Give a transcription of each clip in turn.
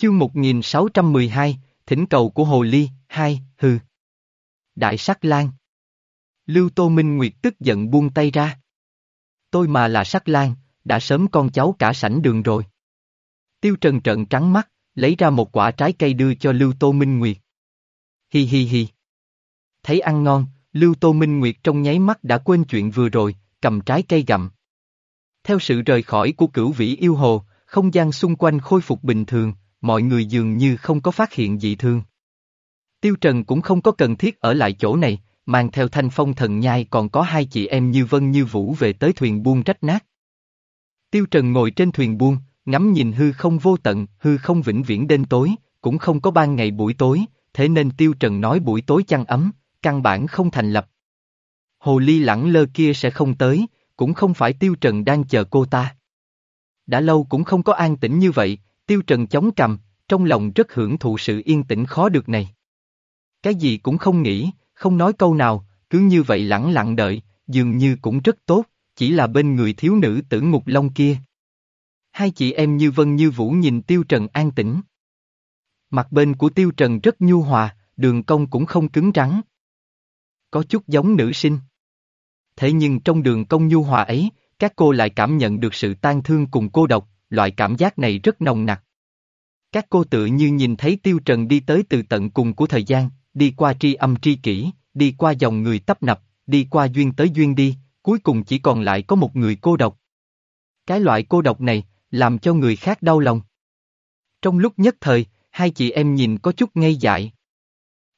Chương 1612, Thỉnh cầu của Hồ Ly, 2, hừ. Đại sắc lan. Lưu Tô Minh Nguyệt tức giận buông tay ra. Tôi mà là sắc lan, đã sớm con cháu cả sảnh đường rồi. Tiêu Trần trợn trắng mắt, lấy ra một quả trái cây đưa cho Lưu Tô Minh Nguyệt. Hi hi hi. Thấy ăn ngon, Lưu Tô Minh Nguyệt trong nháy mắt đã quên chuyện vừa rồi, cầm trái cây gặm. Theo sự rời khỏi của cửu vĩ yêu hồ, không gian xung quanh khôi phục bình thường, mọi người dường như không có phát hiện dị thương. Tiêu Trần cũng không có cần thiết ở lại chỗ này, mang theo thanh phong thần nhai còn có hai chị em như Vân như Vũ về tới thuyền buông rách nát. Tiêu Trần ngồi trên thuyền buông, ngắm nhìn hư không vô tận, hư không vĩnh viễn đêm tối, cũng không có ban ngày buổi tối, thế nên Tiêu Trần nói buổi tối chăn ấm, căn bản không thành lập. Hồ ly lẳng lơ kia sẽ không tới, cũng không phải Tiêu Trần đang chờ cô ta. Đã lâu cũng không có an tĩnh như vậy, Tiêu Trần chống cầm, trong lòng rất hưởng thụ sự yên tĩnh khó được này. Cái gì cũng không nghĩ, không nói câu nào, cứ như vậy lặng lặng đợi, dường như cũng rất tốt, chỉ là bên người thiếu nữ tử ngục long kia. Hai chị em như Vân như Vũ nhìn Tiêu Trần an tĩnh. Mặt bên của Tiêu Trần rất nhu hòa, đường cong cũng không cứng rắn. Có chút giống nữ sinh. Thế nhưng trong đường cong nhu hòa ấy, các cô lại cảm nhận được sự tan thương cùng cô độc, loại cảm giác này rất nồng nặc. Các cô tự như nhìn thấy Tiêu Trần đi tới từ tận cùng của thời gian, đi qua tri âm tri kỷ, đi qua dòng người tấp nập, đi qua duyên tới duyên đi, cuối cùng chỉ còn lại có một người cô độc. Cái loại cô độc này, làm cho người khác đau lòng. Trong lúc nhất thời, hai chị em nhìn có chút ngây dại.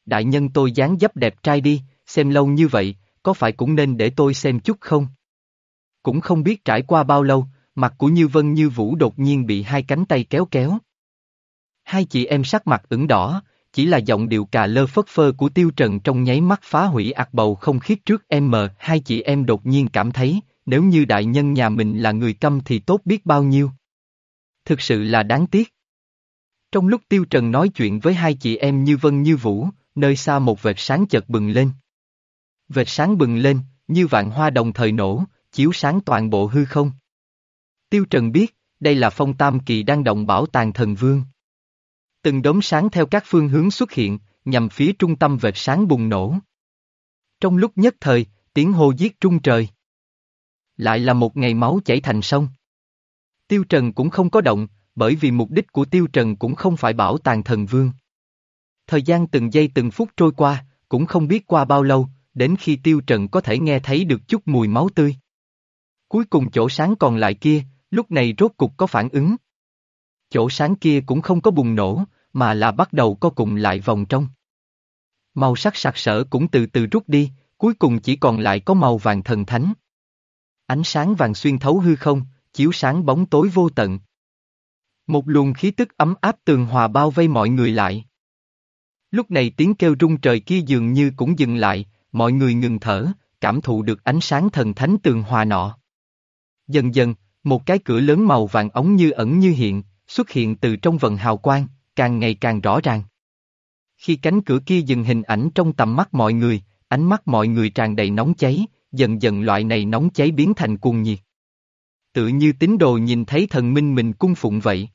Đại nhân tôi dáng dấp đẹp trai đi, xem lâu như vậy, có phải cũng nên để tôi xem chút không? Cũng không biết trải qua bao lâu, mặt của Như Vân Như Vũ đột nhiên bị hai cánh tay kéo kéo. Hai chị em sắc mặt ửng đỏ, chỉ là giọng điệu cà lơ phất phơ của Tiêu Trần trong nháy mắt phá hủy ạc bầu không khiết trước em mờ. Hai chị em đột nhiên cảm thấy, nếu như đại nhân nhà mình là người câm thì tốt biết bao nhiêu. Thực sự là đáng tiếc. Trong lúc Tiêu Trần nói chuyện với hai chị em như Vân như Vũ, nơi xa một vệt sáng chợt bừng lên. Vệt sáng bừng lên, như vạn hoa đồng thời nổ, chiếu sáng toàn bộ hư không. Tiêu Trần biết, đây là phong tam kỳ đang động bảo tàng thần vương. Từng đốm sáng theo các phương hướng xuất hiện, nhằm phía trung tâm vệt sáng bùng nổ. Trong lúc nhất thời, tiếng hô giết trung trời. Lại là một ngày máu chảy thành sông. Tiêu Trần cũng không có động, bởi vì mục đích của Tiêu Trần cũng không phải bảo tàng thần vương. Thời gian từng giây từng phút trôi qua, cũng không biết qua bao lâu, đến khi Tiêu Trần có thể nghe thấy được chút mùi máu tươi. Cuối cùng chỗ sáng còn lại kia, lúc này rốt cục có phản ứng. Chỗ sáng kia cũng không có bùng nổ, mà là bắt đầu có cùng lại vòng trong. Màu sắc sặc sỡ cũng từ từ rút đi, cuối cùng chỉ còn lại có màu vàng thần thánh. Ánh sáng vàng xuyên thấu hư không, chiếu sáng bóng tối vô tận. Một luồng khí tức ấm áp tường hòa bao vây mọi người lại. Lúc này tiếng kêu rung trời kia dường như cũng dừng lại, mọi người ngừng thở, cảm thụ được ánh sáng thần thánh tường hòa nọ. Dần dần, một cái cửa lớn màu vàng ống như ẩn như hiện, xuất hiện từ trong vần hào quang, càng ngày càng rõ ràng. Khi cánh cửa kia dừng hình ảnh trong tầm mắt mọi người, ánh mắt mọi người tràn đầy nóng cháy, dần dần loại này nóng cháy biến thành cuồng nhiệt. Tự như tín đồ nhìn thấy thần minh mình cung phụng vậy.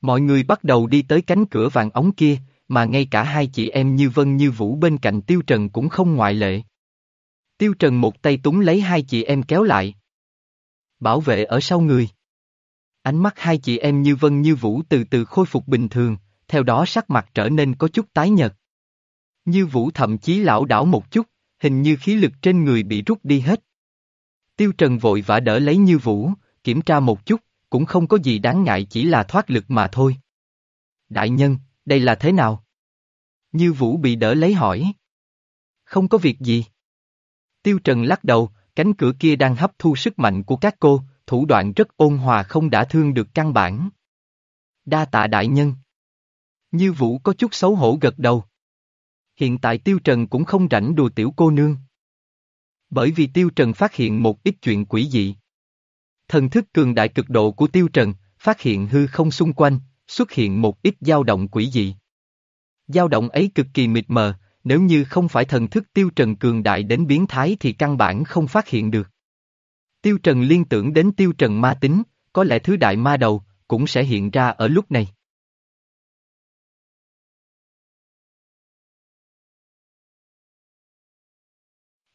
Mọi người bắt đầu đi tới cánh cửa vàng ống kia, mà ngay cả hai chị em như Vân như Vũ bên cạnh Tiêu Trần cũng không ngoại lệ. Tiêu Trần một tay túng lấy hai chị em kéo lại. Bảo vệ ở sau người. Ánh mắt hai chị em như Vân như Vũ từ từ khôi phục bình thường, theo đó sắc mặt trở nên có chút tái nhợt. Như Vũ thậm chí lão đảo một chút, hình như khí lực trên người bị rút đi hết. Tiêu Trần vội vã đỡ lấy Như Vũ, kiểm tra một chút, cũng không có gì đáng ngại chỉ là thoát lực mà thôi. Đại nhân, đây là thế nào? Như Vũ bị đỡ lấy hỏi. Không có việc gì. Tiêu Trần lắc đầu, cánh cửa kia đang hấp thu sức mạnh của các cô, thủ đoạn rất ôn hòa không đã thương được căn bản. Đa tạ đại nhân. Như Vũ có chút xấu hổ gật đầu. Hiện tại Tiêu Trần cũng không rảnh đùa tiểu cô nương. Bởi vì Tiêu Trần phát hiện một ít chuyện quỷ dị. Thần thức cường đại cực độ của Tiêu Trần, phát hiện hư không xung quanh, xuất hiện một ít dao động quỷ dị. Dao động ấy cực kỳ mịt mờ, nếu như không phải thần thức Tiêu Trần cường đại đến biến thái thì căn bản không phát hiện được. Tiêu Trần liên tưởng đến Tiêu Trần ma tính, có lẽ thứ đại ma đầu cũng sẽ hiện ra ở lúc này.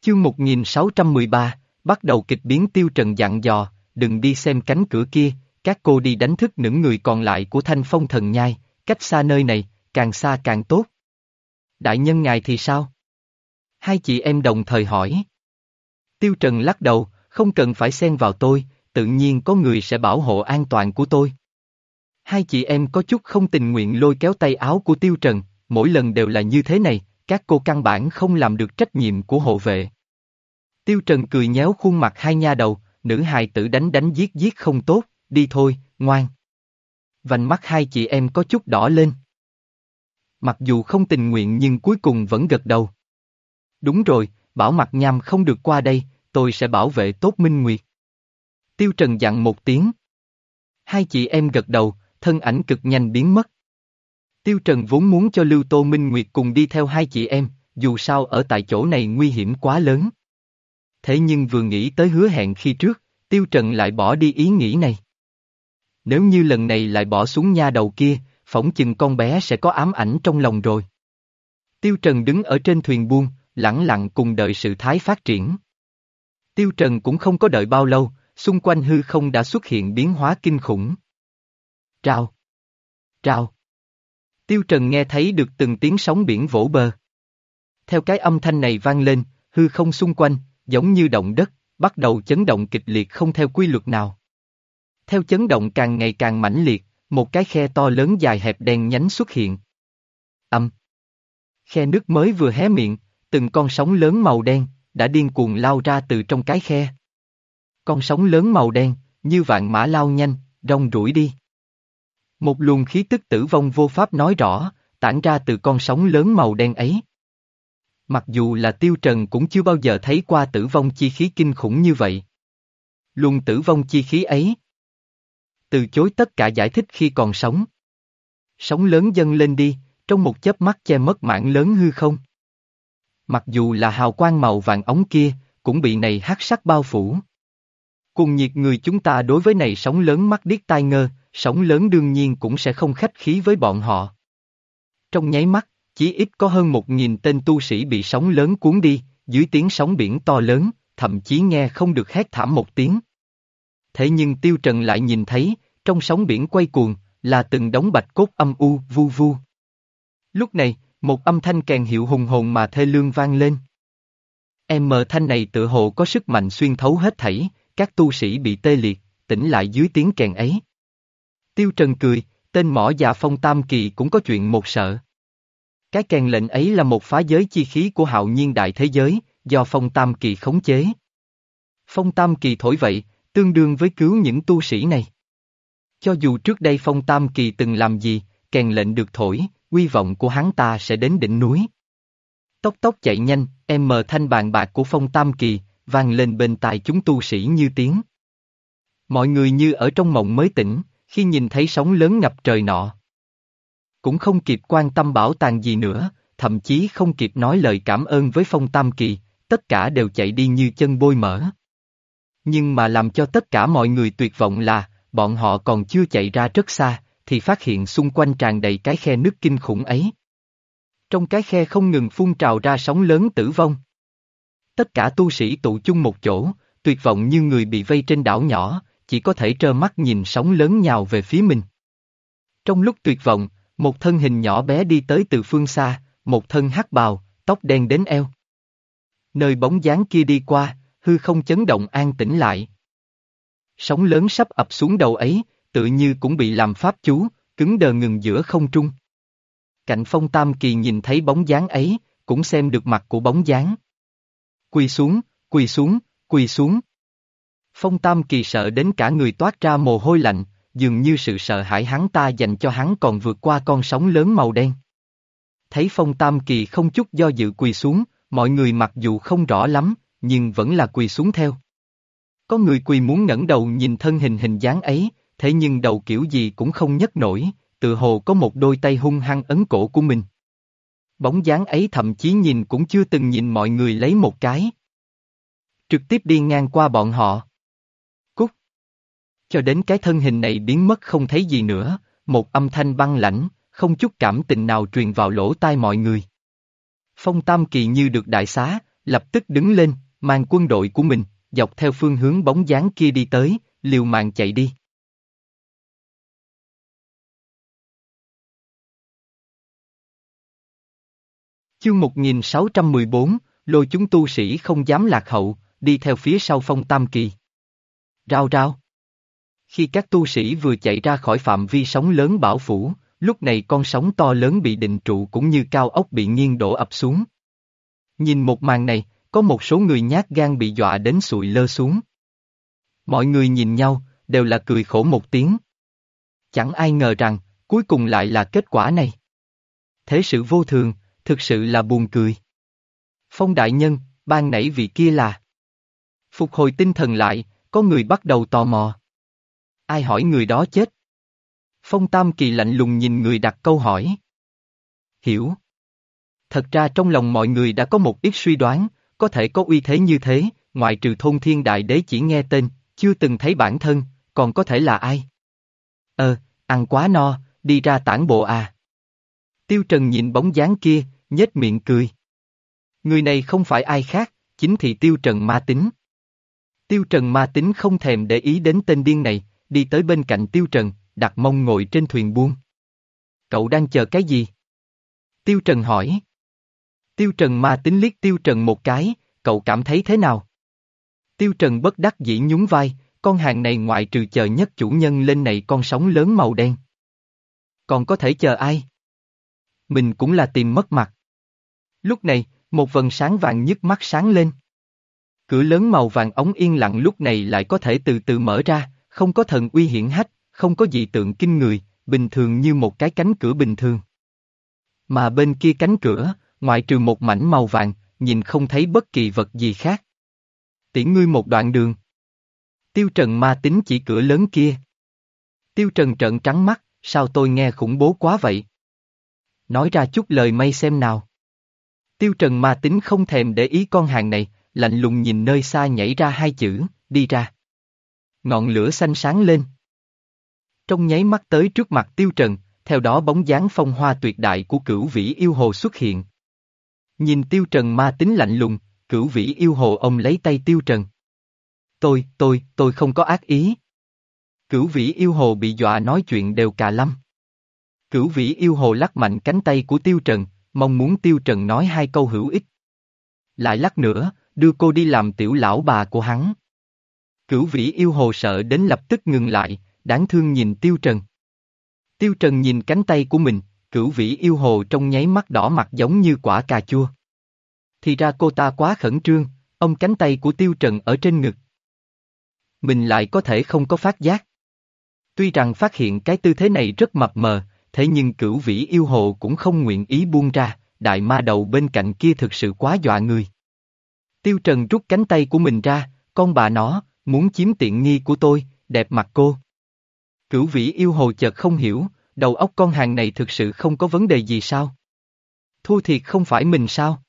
Chương 1613, bắt đầu kịch biến Tiêu Trần dặn dò, đừng đi xem cánh cửa kia, các cô đi đánh thức những người còn lại của thanh phong thần nhai, cách xa nơi này, càng xa càng tốt. Đại nhân ngài thì sao? Hai chị em đồng thời hỏi. Tiêu Trần lắc đầu, không cần phải xen vào tôi, tự nhiên có người sẽ bảo hộ an toàn của tôi. Hai chị em có chút không tình nguyện lôi kéo tay áo của Tiêu Trần, mỗi lần đều là như thế này, các cô căn bản không làm được trách nhiệm của hộ vệ. Tiêu Trần cười nhéo khuôn mặt hai nha đầu, nữ hài tử đánh đánh giết giết không tốt, đi thôi, ngoan. Vành mắt hai chị em có chút đỏ lên. Mặc dù không tình nguyện nhưng cuối cùng vẫn gật đầu. Đúng rồi, bảo mặt nham không được qua đây, tôi sẽ bảo vệ tốt Minh Nguyệt. Tiêu Trần dặn một tiếng. Hai chị em gật đầu, thân ảnh cực nhanh biến mất. Tiêu Trần vốn muốn cho Lưu Tô Minh Nguyệt cùng đi theo hai chị em, dù sao ở tại chỗ này nguy hiểm quá lớn. Thế nhưng vừa nghĩ tới hứa hẹn khi trước, Tiêu Trần lại bỏ đi ý nghĩ này. Nếu như lần này lại bỏ xuống nha đầu kia, phỏng chừng con bé sẽ có ám ảnh trong lòng rồi. Tiêu Trần đứng ở trên thuyền buông, lặng lặng cùng đợi sự thái phát triển. Tiêu Trần cũng không có đợi bao lâu, xung quanh hư không đã xuất hiện biến hóa kinh khủng. Trao! Trao! Tiêu Trần nghe thấy được từng tiếng sóng biển vỗ bờ. Theo cái âm thanh này vang lên, hư không xung quanh, giống như động đất, bắt đầu chấn động kịch liệt không theo quy luật nào. Theo chấn động càng ngày càng mãnh liệt, một cái khe to lớn dài hẹp đen nhánh xuất hiện. Âm. Khe nước mới vừa hé miệng, từng con sóng lớn màu đen, đã điên cuồng lao ra từ trong cái khe. Con sóng lớn màu đen, như vạn mã lao nhanh, rong rủi đi. Một luồng khí tức tử vong vô pháp nói rõ, tản ra từ con sóng lớn màu đen ấy. Mặc dù là tiêu trần cũng chưa bao giờ thấy qua tử vong chi khí kinh khủng như vậy. Luồng tử vong chi khí ấy. Từ chối tất cả giải thích khi còn sống. Sóng lớn dâng lên đi, trong một chớp mắt che mất mảng lớn hư không. Mặc dù là hào quang màu vàng ống kia, cũng bị này hắc sắc bao phủ. Cùng nhiệt người chúng ta đối với này sóng lớn mắt điếc tai ngơ, sóng lớn đương nhiên cũng sẽ không khách khí với bọn họ. Trong nháy mắt, chỉ ít có hơn một nghìn tên tu sĩ bị sóng lớn cuốn đi, dưới tiếng sóng biển to lớn, thậm chí nghe không được hét thảm một tiếng. Thế nhưng Tiêu Trần lại nhìn thấy, trong sóng biển quay cuồng, là từng đống bạch cốt âm u, vu vu. Lúc này, một âm thanh kèn hiệu hùng hồn mà thê lương vang lên. Em mờ thanh này tự hồ có sức mạnh xuyên thấu hết thảy, các tu sĩ bị tê liệt, tỉnh lại dưới tiếng kèn ấy. Tiêu Trần cười, tên mỏ già phong tam kỳ cũng có chuyện một sợ. Cái kèn lệnh ấy là một phá giới chi khí của hạo nhiên đại thế giới, do phong tam kỳ khống chế. Phong tam kỳ thổi vậy, tương đương với cứu những tu sĩ này. Cho dù trước đây phong tam kỳ từng làm gì, kèn lệnh được thổi, quy vọng của hắn ta sẽ đến đỉnh núi. Tốc tốc chạy nhanh, em mờ thanh bàn bạc của phong tam kỳ, vang lên bên tai chúng tu sĩ như tiếng. Mọi người như ở trong mộng mới tỉnh, khi nhìn thấy sóng lớn ngập trời nọ. Cũng không kịp quan tâm bảo tàng gì nữa, thậm chí không kịp nói lời cảm ơn với phong tam kỳ, tất cả đều chạy đi như chân bôi mỡ. Nhưng mà làm cho tất cả mọi người tuyệt vọng là, bọn họ còn chưa chạy ra rất xa, thì phát hiện xung quanh tràn đầy cái khe nước kinh khủng ấy. Trong cái khe không ngừng phun trào ra sóng lớn tử vong. Tất cả tu sĩ tụ chung một chỗ, tuyệt vọng như người bị vây trên đảo nhỏ, chỉ có thể trơ mắt nhìn sóng lớn nhào về phía mình. Trong lúc tuyệt vọng, một thân hình nhỏ bé đi tới từ phương xa, một thân hắc bào, tóc đen đến eo. Nơi bóng dáng kia đi qua, hư không chấn động an tĩnh lại. Sóng lớn sắp ập xuống đầu ấy, tự như cũng bị làm pháp chú, cứng đờ ngừng giữa không trung. Cạnh phong tam kỳ nhìn thấy bóng dáng ấy, cũng xem được mặt của bóng dáng. Quỳ xuống, quỳ xuống, quỳ xuống. Phong tam kỳ sợ đến cả người toát ra mồ hôi lạnh, dường như sự sợ hãi hắn ta dành cho hắn còn vượt qua con sóng lớn màu đen. Thấy phong tam kỳ không chút do dự quỳ xuống, mọi người mặc dù không rõ lắm, nhưng vẫn là quỳ xuống theo. Có người quỳ muốn ngẩng đầu nhìn thân hình hình dáng ấy, thế nhưng đầu kiểu gì cũng không nhấc nổi, tự hồ có một đôi tay hung hăng ấn cổ của mình. Bóng dáng ấy thậm chí nhìn cũng chưa từng nhìn mọi người lấy một cái. Trực tiếp đi ngang qua bọn họ. Cút. Cho đến cái thân hình này biến mất không thấy gì nữa, một âm thanh băng lãnh, không chút cảm tình nào truyền vào lỗ tai mọi người. Phong Tam Kỳ như được đại xá, lập tức đứng lên, mang quân đội của mình, dọc theo phương hướng bóng dáng kia đi tới, liều mạng chạy đi. Chương 1614, lôi chúng tu sĩ không dám lạc hậu, đi theo phía sau phong tam kỳ. Rao rao. Khi các tu sĩ vừa chạy ra khỏi phạm vi sóng lớn bảo phủ, lúc này con sóng to lớn bị định trụ cũng như cao ốc bị nghiêng đổ ập xuống. Nhìn một màn này, có một số người nhát gan bị dọa đến sụi lơ xuống. Mọi người nhìn nhau, đều là cười khổ một tiếng. Chẳng ai ngờ rằng, cuối cùng lại là kết quả này. Thế sự vô thường, thực sự là buồn cười. Phong đại nhân, ban nãy vị kia là. Phục hồi tinh thần lại, có người bắt đầu tò mò. Ai hỏi người đó chết? Phong Tam Kỳ lạnh lùng nhìn người đặt câu hỏi. Hiểu. Thật ra trong lòng mọi người đã có một ít suy đoán, có thể có uy thế như thế, ngoại trừ thôn thiên đại đế chỉ nghe tên, chưa từng thấy bản thân, còn có thể là ai? Ờ, ăn quá no, đi ra tản bộ à. Tiêu Trần nhìn bóng dáng kia, nhếch miệng cười. Người này không phải ai khác, chính thì Tiêu Trần ma tính. Tiêu Trần ma tính không thèm để ý đến tên điên này, đi tới bên cạnh Tiêu Trần, đặt mông ngồi trên thuyền buông. Cậu đang chờ cái gì? Tiêu Trần hỏi. Tiêu Trần ma tính liếc Tiêu Trần một cái, cậu cảm thấy thế nào? Tiêu Trần bất đắc dĩ nhún vai, con hàng này ngoại trừ chờ nhất chủ nhân lên này con sóng lớn màu đen. Còn có thể chờ ai? Mình cũng là tìm mất mặt. Lúc này, một vần sáng vàng nhức mắt sáng lên. Cửa lớn màu vàng ống yên lặng lúc này lại có thể từ từ mở ra, không có thần uy hiển hách, không có dị tượng kinh người, bình thường như một cái cánh cửa bình thường. Mà bên kia cánh cửa, ngoại trừ một mảnh màu vàng, nhìn không thấy bất kỳ vật gì khác. Tiễn ngươi một đoạn đường. Tiêu Trần ma tính chỉ cửa lớn kia. Tiêu Trần trợn trắng mắt, sao tôi nghe khủng bố quá vậy? Nói ra chút lời may xem nào. Tiêu Trần ma tính không thèm để ý con hàng này, lạnh lùng nhìn nơi xa nhảy ra hai chữ, đi ra. Ngọn lửa xanh sáng lên. Trong nháy mắt tới trước mặt Tiêu Trần, theo đó bóng dáng phong hoa tuyệt đại của cửu vĩ yêu hồ xuất hiện. Nhìn Tiêu Trần ma tính lạnh lùng, cửu vĩ yêu hồ ông lấy tay Tiêu Trần. Tôi, tôi, tôi không có ác ý. Cửu vĩ yêu hồ bị dọa nói chuyện đều cà lâm. Cửu vĩ yêu hồ lắc mạnh cánh tay của Tiêu Trần, mong muốn Tiêu Trần nói hai câu hữu ích. Lại lắc nữa, đưa cô đi làm tiểu lão bà của hắn. Cửu vĩ yêu hồ sợ đến lập tức ngừng lại, đáng thương nhìn Tiêu Trần. Tiêu Trần nhìn cánh tay của mình, cửu vĩ yêu hồ trong nháy mắt đỏ mặt giống như quả cà chua. Thì ra cô ta quá khẩn trương, ông cánh tay của Tiêu Trần ở trên ngực. Mình lại có thể không có phát giác. Tuy rằng phát hiện cái tư thế này rất mập mờ, thế nhưng cửu vĩ yêu hồ cũng không nguyện ý buông ra, đại ma đầu bên cạnh kia thực sự quá dọa người. Tiêu Trần rút cánh tay của mình ra, con bà nó, muốn chiếm tiện nghi của tôi, đẹp mặt cô. Cửu vĩ yêu hồ chợt không hiểu, đầu óc con hàng này thực sự không có vấn đề gì sao? Thua thiệt không phải mình sao?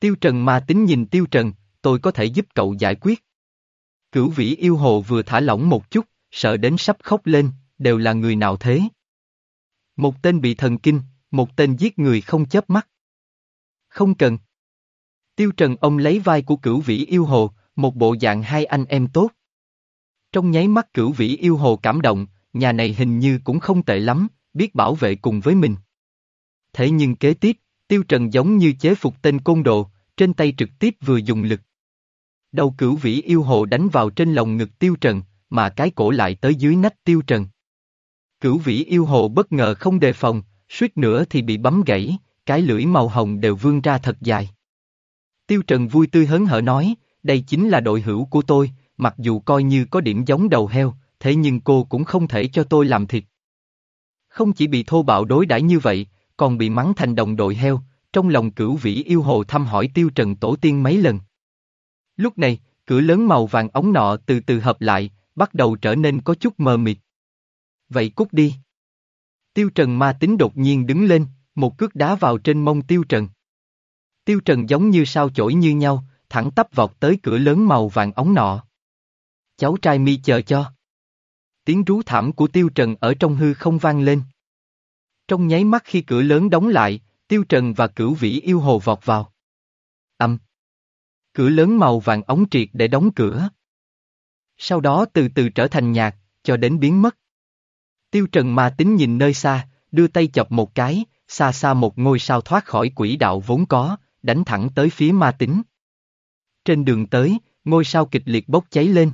Tiêu Trần mà tính nhìn Tiêu Trần, tôi có thể giúp cậu giải quyết. Cửu vĩ yêu hồ vừa thả lỏng một chút, sợ đến sắp khóc lên, đều là người nào thế? Một tên bị thần kinh, một tên giết người không chớp mắt. Không cần. Tiêu Trần ông lấy vai của cửu vĩ yêu hồ, một bộ dạng hai anh em tốt. Trong nháy mắt cửu vĩ yêu hồ cảm động, nhà này hình như cũng không tệ lắm, biết bảo vệ cùng với mình. Thế nhưng kế tiếp, Tiêu Trần giống như chế phục tên côn đồ, trên tay trực tiếp vừa dùng lực. Đầu cửu vĩ yêu hồ đánh vào trên lồng ngực Tiêu Trần, mà cái cổ lại tới dưới nách Tiêu Trần. Cửu vĩ yêu hồ bất ngờ không đề phòng, suýt nữa thì bị bấm gãy, cái lưỡi màu hồng đều vươn ra thật dài. Tiêu Trần vui tươi hớn hở nói, đây chính là đội hữu của tôi, mặc dù coi như có điểm giống đầu heo, thế nhưng cô cũng không thể cho tôi làm thịt. Không chỉ bị thô bạo đối đãi như vậy, còn bị mắng thành đồng đội heo, trong lòng cửu vĩ yêu hồ thăm hỏi tiêu trần tổ tiên mấy lần. Lúc này, cửa lớn màu vàng ống nọ từ từ hợp lại, bắt đầu trở nên có chút mờ mịt. Vậy cút đi. Tiêu trần ma tính đột nhiên đứng lên, một cước đá vào trên mông tiêu trần. Tiêu trần giống như sao chổi như nhau, thẳng tắp vọt tới cửa lớn màu vàng ống nọ. Cháu trai mi chờ cho. Tiếng rú thảm của Tiêu Trần ở trong hư không vang lên. Trong nháy mắt khi cửa lớn đóng lại, Tiêu Trần và cửu vĩ yêu hồ vọt vào. Âm. Cửa lớn màu vàng ống triệt để đóng cửa. Sau đó từ từ trở thành nhạt, cho đến biến mất. Tiêu Trần ma tính nhìn nơi xa, đưa tay chọc một cái, xa xa một ngôi sao thoát khỏi quỹ đạo vốn có, đánh thẳng tới phía ma tính. Trên đường tới, ngôi sao kịch liệt bốc cháy lên.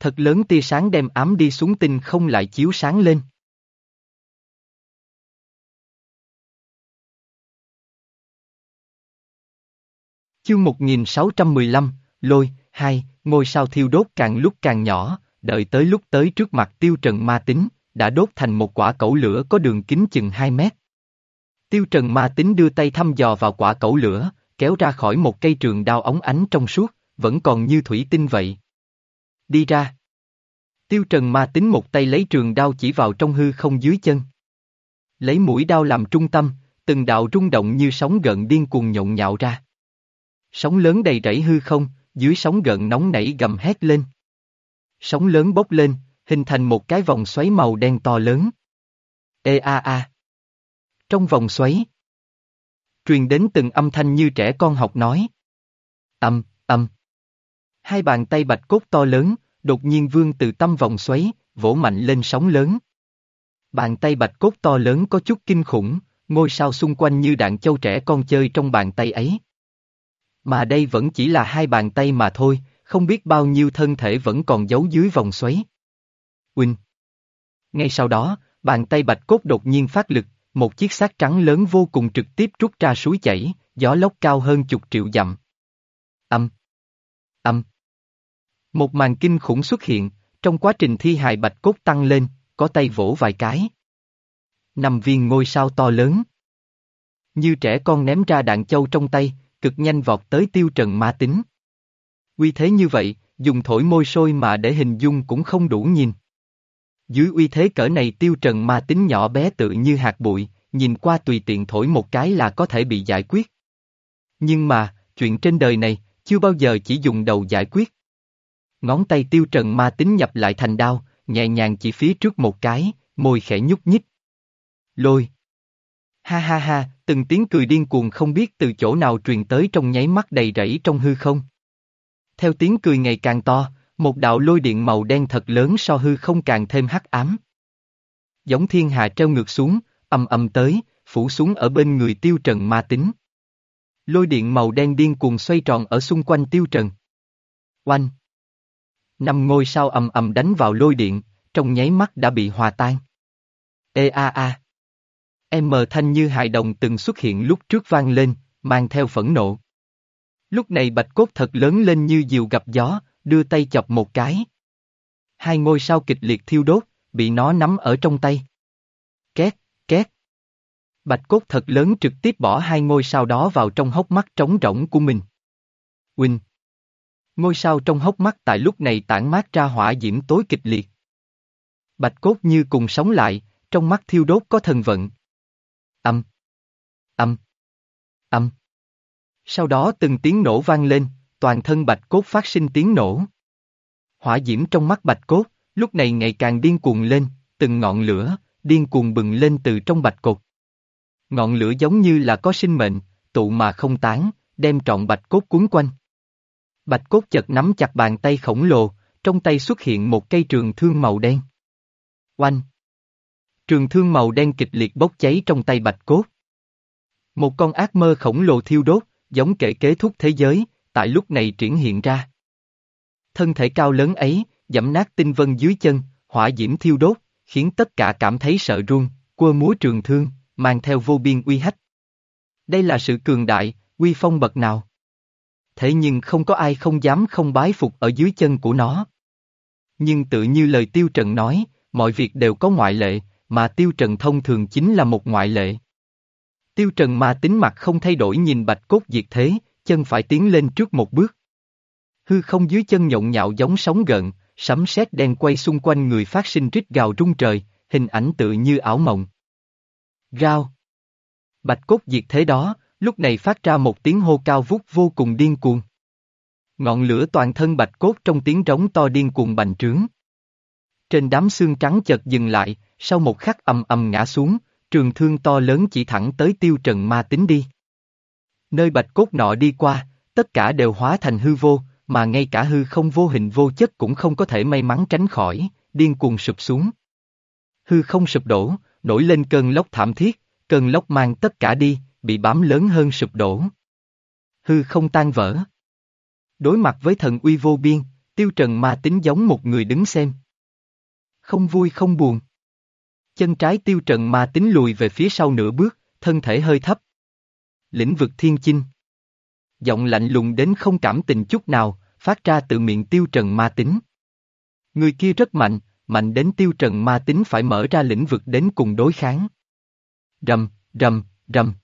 Thật lớn tia sáng đem ám đi xuống tinh không lại chiếu sáng lên. Chương 1615, Lôi, hai, ngôi sao thiêu đốt càng lúc càng nhỏ, đợi tới lúc tới trước mặt tiêu trần ma tính, đã đốt thành một quả cẩu lửa có đường kính chừng 2 mét. Tiêu trần ma tính đưa tay thăm dò vào quả cẩu lửa, kéo ra khỏi một cây trường đao ống ánh trong suốt, vẫn còn như thủy tinh vậy. Đi ra. Tiêu trần ma tính một tay lấy trường đao chỉ vào trong hư không dưới chân. Lấy mũi đao làm trung tâm, từng đạo rung động như sóng gợn điên cuồng nhộn nhạo ra. Sóng lớn đầy rẫy hư không, dưới sóng gợn nóng nảy gầm hét lên. Sóng lớn bốc lên, hình thành một cái vòng xoáy màu đen to lớn. Ê a a. Trong vòng xoáy, truyền đến từng âm thanh như trẻ con học nói. Âm, âm. Hai bàn tay bạch cốt to lớn, đột nhiên vương từ tâm vòng xoáy, vỗ mạnh lên sóng lớn. Bàn tay bạch cốt to lớn có chút kinh khủng, ngôi sao xung quanh như đạn châu trẻ con chơi trong bàn tay ấy. Mà đây vẫn chỉ là hai bàn tay mà thôi, không biết bao nhiêu thân thể vẫn còn giấu dưới vòng xoáy. Quỳnh. Ngay sau đó, bàn tay bạch cốt đột nhiên phát lực, một chiếc xác trắng lớn vô cùng trực tiếp rút ra suối chảy, gió lốc cao hơn chục triệu dặm. Âm. Âm. Một màn kinh khủng xuất hiện, trong quá trình thi hài bạch cốt tăng lên, có tay vỗ vài cái. Năm viên ngôi sao to lớn. Như trẻ con ném ra đạn châu trong tay, cực nhanh vọt tới tiêu trần ma tính. Uy thế như vậy, dùng thổi môi sôi mà để hình dung cũng không đủ nhìn. Dưới uy thế cỡ này tiêu trần ma tính nhỏ bé tự như hạt bụi, nhìn qua tùy tiện thổi một cái là có thể bị giải quyết. Nhưng mà, chuyện trên đời này, chưa bao giờ chỉ dùng đầu giải quyết. Ngón tay tiêu trần ma tính nhập lại thành đao, nhẹ nhàng chỉ phía trước một cái, môi khẽ nhúc nhích. Lôi. Ha ha ha, từng tiếng cười điên cuồng không biết từ chỗ nào truyền tới trong nháy mắt đầy rẫy trong hư không. Theo tiếng cười ngày càng to, một đạo lôi điện màu đen thật lớn so hư không càng thêm hắc ám. Giống thiên hà treo ngược xuống, âm âm tới, phủ xuống ở bên người tiêu trần ma tính. Lôi điện màu đen điên cuồng xoay tròn ở xung quanh tiêu trần. Oanh! Năm ngôi sao ầm ầm đánh vào lôi điện, trong nháy mắt đã bị hòa tan. Ê a a! M thanh như hài đồng từng xuất hiện lúc trước vang lên, mang theo phẫn nộ. Lúc này bạch cốt thật lớn lên như diều gặp gió, đưa tay chọc một cái. Hai ngôi sao kịch liệt thiêu đốt, bị nó nắm ở trong tay. Két, két. Bạch cốt thật lớn trực tiếp bỏ hai ngôi sao đó vào trong hốc mắt trống rỗng của mình. Quỳnh. Ngôi sao trong hốc mắt tại lúc này tản mát ra hỏa diễm tối kịch liệt. Bạch cốt như cùng sống lại, trong mắt thiêu đốt có thần vận. Âm. Âm. Âm. Sau đó từng tiếng nổ vang lên, toàn thân bạch cốt phát sinh tiếng nổ. Hỏa diễm trong mắt bạch cốt, lúc này ngày càng điên cuồng lên, từng ngọn lửa, điên cuồng bừng lên từ trong bạch cột. Ngọn lửa giống như là có sinh mệnh, tụ mà không tán, đem trọn bạch cốt cuốn quanh. Bạch cốt chật nắm chặt bàn tay khổng lồ, trong tay xuất hiện một cây trường thương màu đen. Oanh! Trường thương màu đen kịch liệt bốc cháy trong tay bạch cốt. Một con ác mơ khổng lồ thiêu đốt, giống kể kế thúc thế giới, tại lúc này triển hiện ra. Thân thể cao lớn ấy, dẫm nát tinh vân dưới chân, hỏa diễm thiêu đốt, khiến tất cả cảm thấy sợ run, quơ múa trường thương, mang theo vô biên uy hách. Đây là sự cường đại, uy phong bậc nào. Thế nhưng không có ai không dám không bái phục ở dưới chân của nó. Nhưng tự như lời Tiêu Trần nói, mọi việc đều có ngoại lệ, mà Tiêu Trần thông thường chính là một ngoại lệ. Tiêu Trần mà tính mặt không thay đổi nhìn bạch cốt diệt thế, chân phải tiến lên trước một bước. Hư không dưới chân nhộn nhạo giống sóng gợn, sấm sét đen quay xung quanh người phát sinh rít gào rung trời, hình ảnh tự như ảo mộng. gào, Bạch cốt diệt thế đó, lúc này phát ra một tiếng hô cao vút vô cùng điên cuồng. Ngọn lửa toàn thân bạch cốt trong tiếng rống to điên cuồng bành trướng. Trên đám xương trắng chợt dừng lại, sau một khắc ầm ầm ngã xuống, trường thương to lớn chỉ thẳng tới tiêu trần ma tính đi. Nơi bạch cốt nọ đi qua, tất cả đều hóa thành hư vô, mà ngay cả hư không vô hình vô chất cũng không có thể may mắn tránh khỏi, điên cuồng sụp xuống. Hư không sụp đổ, nổi lên cơn lốc thảm thiết, cơn lốc mang tất cả đi, bị bám lớn hơn sụp đổ. Hư không tan vỡ. Đối mặt với thần uy vô biên, tiêu trần ma tính giống một người đứng xem. Không vui không buồn. Chân trái tiêu trần ma tính lùi về phía sau nửa bước, thân thể hơi thấp. Lĩnh vực thiên chinh. Giọng lạnh lùng đến không cảm tình chút nào, phát ra từ miệng tiêu trần ma tính. Người kia rất mạnh, mạnh đến tiêu trần ma tính phải mở ra lĩnh vực đến cùng đối kháng. Rầm, rầm, rầm.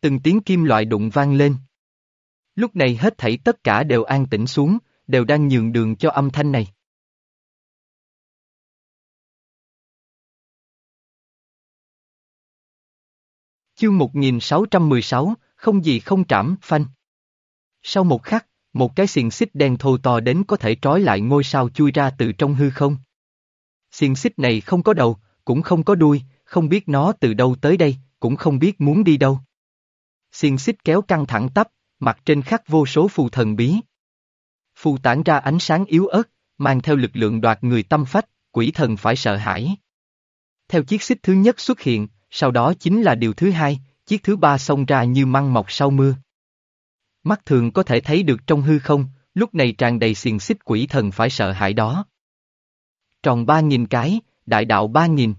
Từng tiếng kim loại đụng vang lên. Lúc này hết thảy tất cả đều an tĩnh xuống, đều đang nhường đường cho âm thanh này. Chương 1616, không gì không trảm, phanh. Sau một khắc, một cái xiềng xích đen thô to đến có thể trói lại ngôi sao chui ra từ trong hư không. Xiềng xích này không có đầu, cũng không có đuôi, không biết nó từ đâu tới đây, cũng không biết muốn đi đâu. Xiềng xích kéo căng thẳng tắp, mặt trên khắc vô số phù thần bí. Phù tản ra ánh sáng yếu ớt, mang theo lực lượng đoạt người tâm phách, quỷ thần phải sợ hãi. Theo chiếc xích thứ nhất xuất hiện, sau đó chính là điều thứ hai, chiếc thứ ba xông ra như măng mọc sau mưa. Mắt thường có thể thấy được trong hư không, lúc này tràn đầy xiềng xích quỷ thần phải sợ hãi đó. Tròn ba nghìn cái, đại đạo ba nghìn.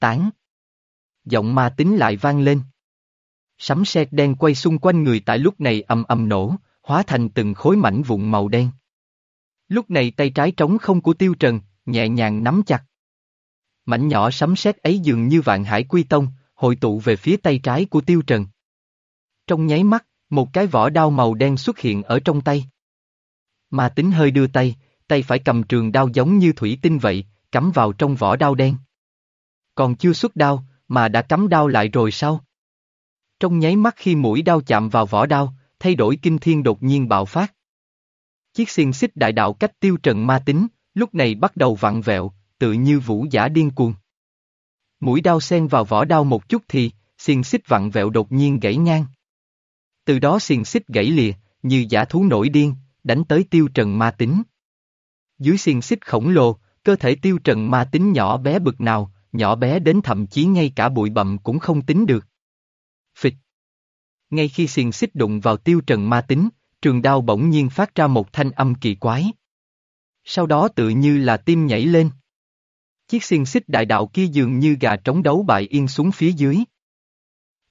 Tán. Giọng ma tính lại vang lên. Sấm sét đen quay xung quanh người tại lúc này ầm ầm nổ, hóa thành từng khối mảnh vụn màu đen. Lúc này tay trái trống không của tiêu trần, nhẹ nhàng nắm chặt. Mảnh nhỏ sấm sét ấy dường như vạn hải quy tông, hội tụ về phía tay trái của tiêu trần. Trong nháy mắt, một cái vỏ đao màu đen xuất hiện ở trong tay. mà tính hơi đưa tay, tay phải cầm trường đao giống như thủy tinh vậy, cắm vào trong vỏ đao đen. Còn chưa xuất đao, mà đã cắm đao lại rồi sao? Trong nháy mắt khi mũi đao chạm vào vỏ đao, thay đổi kinh thiên đột nhiên bạo phát. Chiếc xiên xích đại đạo cách tiêu trần ma tính, lúc này bắt đầu vặn vẹo, tự như vũ giả điên cuồng. Mũi đao xen vào vỏ đao một chút thì, xiên xích vặn vẹo đột nhiên gãy ngang. Từ đó xiên xích gãy lìa, như giả thú nổi điên, đánh tới tiêu trần ma tính. Dưới xiên xích khổng lồ, cơ thể tiêu trần ma tính nhỏ bé bực nào, nhỏ bé đến thậm chí ngay cả bụi bậm cũng không tính được. Ngay khi xiềng xích đụng vào tiêu trần ma tính, trường đao bỗng nhiên phát ra một thanh âm kỳ quái. Sau đó tự như là tim nhảy lên. Chiếc xiên xích đại đạo kia dường như gà trống đấu bại yên xuống phía dưới.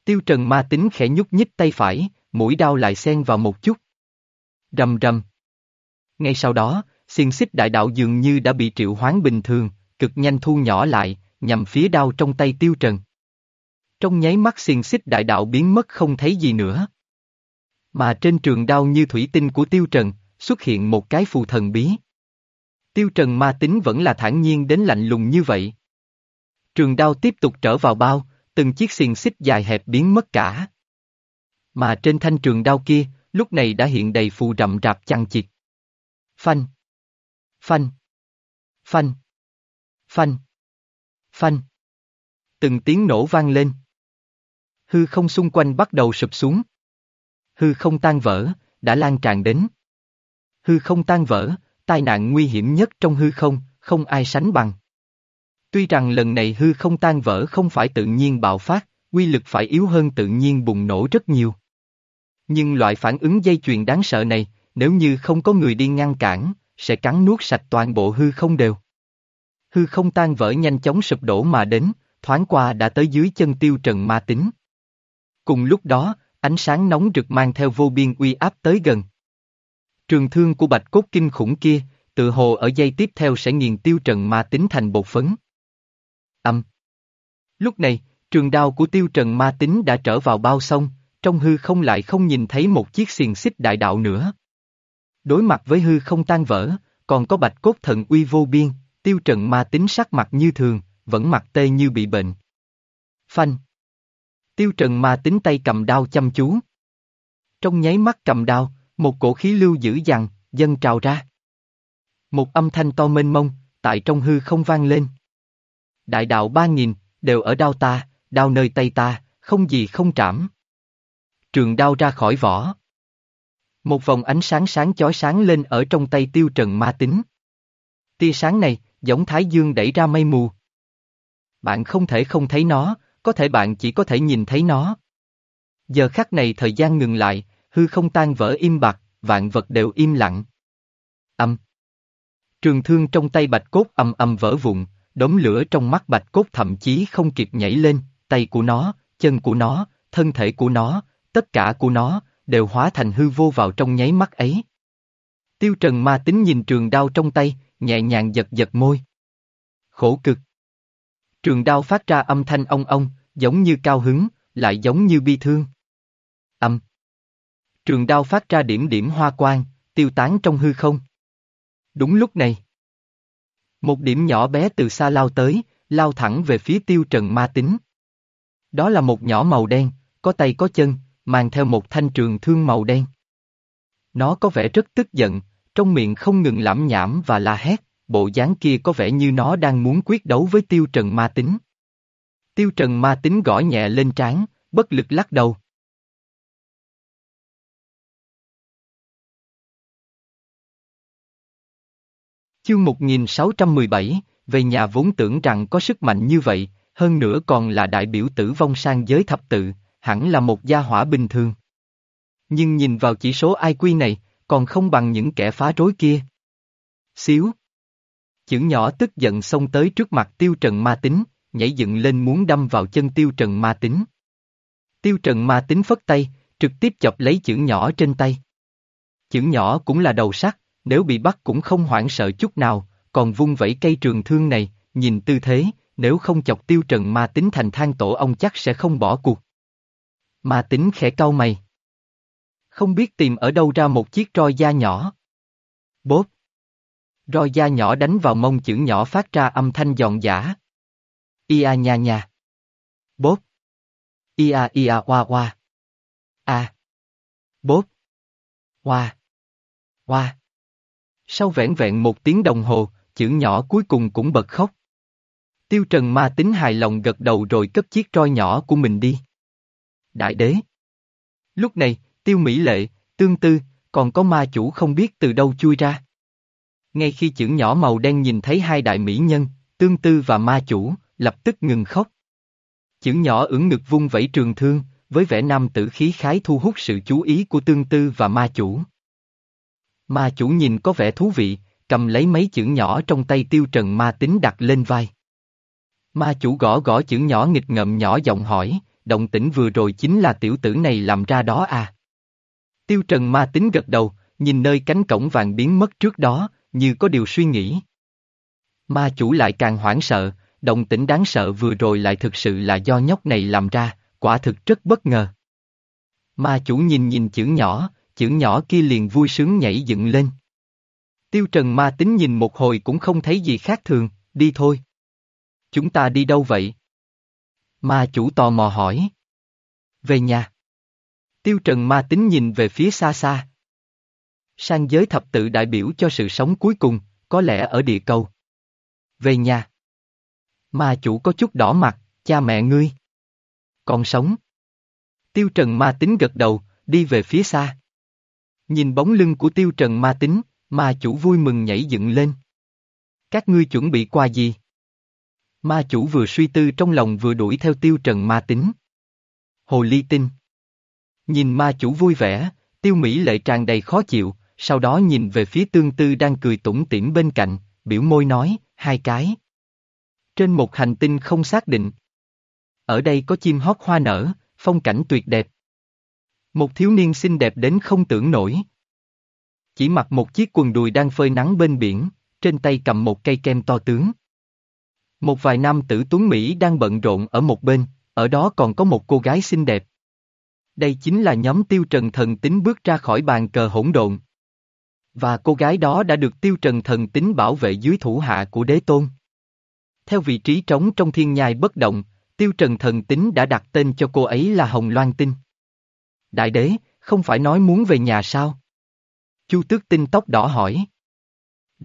Tiêu trần ma tính khẽ nhúc nhích tay phải, mũi đao lại xen vào một chút. Rầm rầm. Ngay sau đó, xiên xích đại đạo dường như đã bị triệu hoán bình thường, cực nhanh thu nhỏ lại, nhằm phía đao trong tay tiêu trần. Trong nháy mắt xiềng xích đại đạo biến mất không thấy gì nữa. Mà trên trường đao như thủy tinh của tiêu trần, xuất hiện một cái phù thần bí. Tiêu trần ma tính vẫn là thản nhiên đến lạnh lùng như vậy. Trường đao tiếp tục trở vào bao, từng chiếc xiềng xích dài hẹp biến mất cả. Mà trên thanh trường đao kia, lúc này đã hiện đầy phù rậm rạp chằng chịt. Phanh. Phanh. Phanh. Phanh. Phanh. Từng tiếng nổ vang lên. Hư không xung quanh bắt đầu sụp xuống. Hư không tan vỡ, đã lan tràn đến. Hư không tan vỡ, tai nạn nguy hiểm nhất trong hư không, không ai sánh bằng. Tuy rằng lần này hư không tan vỡ không phải tự nhiên bạo phát, quy lực phải yếu hơn tự nhiên bùng nổ rất nhiều. Nhưng loại phản ứng dây chuyền đáng sợ này, nếu như không có người đi ngăn cản, sẽ cắn nuốt sạch toàn bộ hư không đều. Hư không tan vỡ nhanh chóng sụp đổ mà đến, thoáng qua đã tới dưới chân tiêu trần ma tính. Cùng lúc đó, ánh sáng nóng rực mang theo vô biên uy áp tới gần. Trường thương của bạch cốt kinh khủng kia, tự hồ ở dây tiếp theo sẽ nghiền tiêu trần ma tính thành bột phấn. Âm. Lúc này, trường đao của tiêu trần ma tính đã trở vào bao sông, trong hư không lại không nhìn thấy một chiếc xiềng xích đại đạo nữa. Đối mặt với hư không tan vỡ, còn có bạch cốt thần uy vô biên, tiêu trần ma tính sắc mặt như thường, vẫn mặt tê như bị bệnh. Phanh. Tiêu trần ma tính tay cầm đao chăm chú. Trong nháy mắt cầm đao, một cổ khí lưu dữ dằn, dâng trào ra. Một âm thanh to mênh mông, tại trong hư không vang lên. Đại đạo ba nghìn, đều ở đao ta, đao nơi tay ta, không gì không trảm. Trường đao ra khỏi vỏ. Một vòng ánh sáng sáng chói sáng lên ở trong tay tiêu trần ma tính. Tia sáng này, giống thái dương đẩy ra mây mù. Bạn không thể không thấy nó, có thể bạn chỉ có thể nhìn thấy nó. Giờ khắc này thời gian ngừng lại, hư không tan vỡ im bặt, vạn vật đều im lặng. Âm. Trường thương trong tay bạch cốt âm âm vỡ vụn, đống lửa trong mắt bạch cốt thậm chí không kịp nhảy lên, tay của nó, chân của nó, thân thể của nó, tất cả của nó, đều hóa thành hư vô vào trong nháy mắt ấy. Tiêu Trần ma tính nhìn trường đao trong tay, nhẹ nhàng giật giật môi. Khổ cực. Trường đao phát ra âm thanh ong ong, giống như cao hứng, lại giống như bi thương. Âm. Trường đao phát ra điểm điểm hoa quang, tiêu tán trong hư không. Đúng lúc này. Một điểm nhỏ bé từ xa lao tới, lao thẳng về phía tiêu trần ma tính. Đó là một nhỏ màu đen, có tay có chân, mang theo một thanh trường thương màu đen. Nó có vẻ rất tức giận, trong miệng không ngừng lẩm nhảm và la hét, bộ dáng kia có vẻ như nó đang muốn quyết đấu với tiêu trần ma tính. Tiêu trần ma tính gõ nhẹ lên trán, bất lực lắc đầu. Chương 1617, về nhà vốn tưởng rằng có sức mạnh như vậy, hơn nữa còn là đại biểu tử vong sang giới thập tự, hẳn là một gia hỏa bình thường. Nhưng nhìn vào chỉ số IQ này, còn không bằng những kẻ phá rối kia. Xíu. Chữ nhỏ tức giận xông tới trước mặt tiêu trần ma tính, nhảy dựng lên muốn đâm vào chân tiêu trần ma tính. Tiêu trần ma tính phất tay, trực tiếp chọc lấy chữ nhỏ trên tay. Chữ nhỏ cũng là đầu sắt, nếu bị bắt cũng không hoảng sợ chút nào, còn vung vẩy cây trường thương này, nhìn tư thế, nếu không chọc tiêu trần ma tính thành than tổ ông chắc sẽ không bỏ cuộc. Ma tính khẽ cau mày. Không biết tìm ở đâu ra một chiếc roi da nhỏ. Bốp. Roi da nhỏ đánh vào mông chữ nhỏ phát ra âm thanh giòn giả. Ia nha nha. Bốp. Ia ia hoa hoa. A. Bốp. Hoa. Hoa. Sau vẻn vẹn một tiếng đồng hồ, chữ nhỏ cuối cùng cũng bật khóc. Tiêu Trần ma tính hài lòng gật đầu rồi cất chiếc roi nhỏ của mình đi. Đại đế. Lúc này, tiêu mỹ lệ, tương tư, còn có ma chủ không biết từ đâu chui ra. Ngay khi chữ nhỏ màu đen nhìn thấy hai đại mỹ nhân, tương tư và ma chủ, lập tức ngừng khóc. Chữ nhỏ ưỡn ngực vung vẫy trường thương, với vẻ nam tử khí khái thu hút sự chú ý của tương tư và ma chủ. Ma chủ nhìn có vẻ thú vị, cầm lấy mấy chữ nhỏ trong tay tiêu trần ma tính đặt lên vai. Ma chủ gõ gõ chữ nhỏ nghịch ngợm nhỏ giọng hỏi, động tĩnh vừa rồi chính là tiểu tử này làm ra đó à? Tiêu trần ma tính gật đầu, nhìn nơi cánh cổng vàng biến mất trước đó, như có điều suy nghĩ. Ma chủ lại càng hoảng sợ, động tĩnh đáng sợ vừa rồi lại thực sự là do nhóc này làm ra, quả thực rất bất ngờ. Ma chủ nhìn nhìn chữ nhỏ, chữ nhỏ kia liền vui sướng nhảy dựng lên. Tiêu Trần ma tính nhìn một hồi cũng không thấy gì khác thường, đi thôi. Chúng ta đi đâu vậy? Ma chủ tò mò hỏi. Về nhà. Tiêu Trần ma tính nhìn về phía xa xa. Sang giới thập tự đại biểu cho sự sống cuối cùng, có lẽ ở địa cầu. Về nhà. Ma chủ có chút đỏ mặt, cha mẹ ngươi. Còn sống. Tiêu Trần ma tính gật đầu, đi về phía xa. Nhìn bóng lưng của Tiêu Trần ma tính, ma chủ vui mừng nhảy dựng lên. Các ngươi chuẩn bị qua gì? Ma chủ vừa suy tư trong lòng vừa đuổi theo Tiêu Trần ma tính. Hồ ly tinh. Nhìn ma chủ vui vẻ, Tiêu Mỹ lệ tràn đầy khó chịu, sau đó nhìn về phía tương tư đang cười tủm tỉm bên cạnh, biểu môi nói, hai cái. Trên một hành tinh không xác định. Ở đây có chim hót hoa nở, phong cảnh tuyệt đẹp. Một thiếu niên xinh đẹp đến không tưởng nổi. Chỉ mặc một chiếc quần đùi đang phơi nắng bên biển, trên tay cầm một cây kem to tướng. Một vài nam tử tuấn Mỹ đang bận rộn ở một bên, ở đó còn có một cô gái xinh đẹp. Đây chính là nhóm tiêu trần thần tính bước ra khỏi bàn cờ hỗn độn. Và cô gái đó đã được tiêu trần thần tính bảo vệ dưới thủ hạ của đế tôn. Theo vị trí trống trong thiên nhai bất động, tiêu trần thần tính đã đặt tên cho cô ấy là Hồng Loan Tinh. Đại đế, không phải nói muốn về nhà sao? Chu tước tinh tóc đỏ hỏi.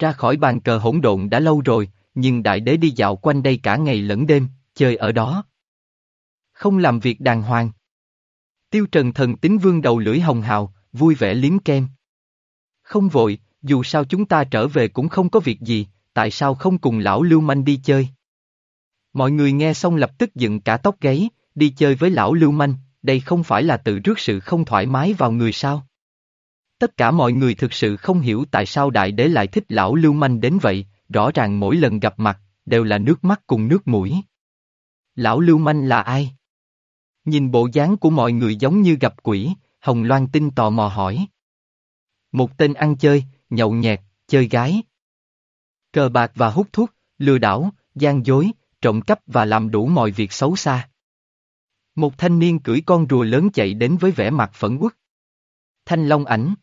Ra khỏi bàn cờ hỗn độn đã lâu rồi, nhưng đại đế đi dạo quanh đây cả ngày lẫn đêm, chơi ở đó. Không làm việc đàng hoàng. Tiêu trần thần tính vương đầu lưỡi hồng hào, vui vẻ liếm kem. Không vội, dù sao chúng ta trở về cũng không có việc gì, tại sao không cùng lão lưu manh đi chơi? Mọi người nghe xong lập tức dựng cả tóc gáy, đi chơi với lão lưu manh, đây không phải là tự rước sự không thoải mái vào người sao? Tất cả mọi người thực sự không hiểu tại sao đại đế lại thích lão lưu manh đến vậy, rõ ràng mỗi lần gặp mặt, đều là nước mắt cùng nước mũi. Lão lưu manh là ai? Nhìn bộ dáng của mọi người giống như gặp quỷ, Hồng Loan Tinh tò mò hỏi. Một tên ăn chơi, nhậu nhẹt, chơi gái. Cờ bạc và hút thuốc, lừa đảo, gian dối, trộm cắp và làm đủ mọi việc xấu xa. Một thanh niên cưỡi con rùa lớn chạy đến với vẻ mặt phẫn uất. Thanh Long ảnh.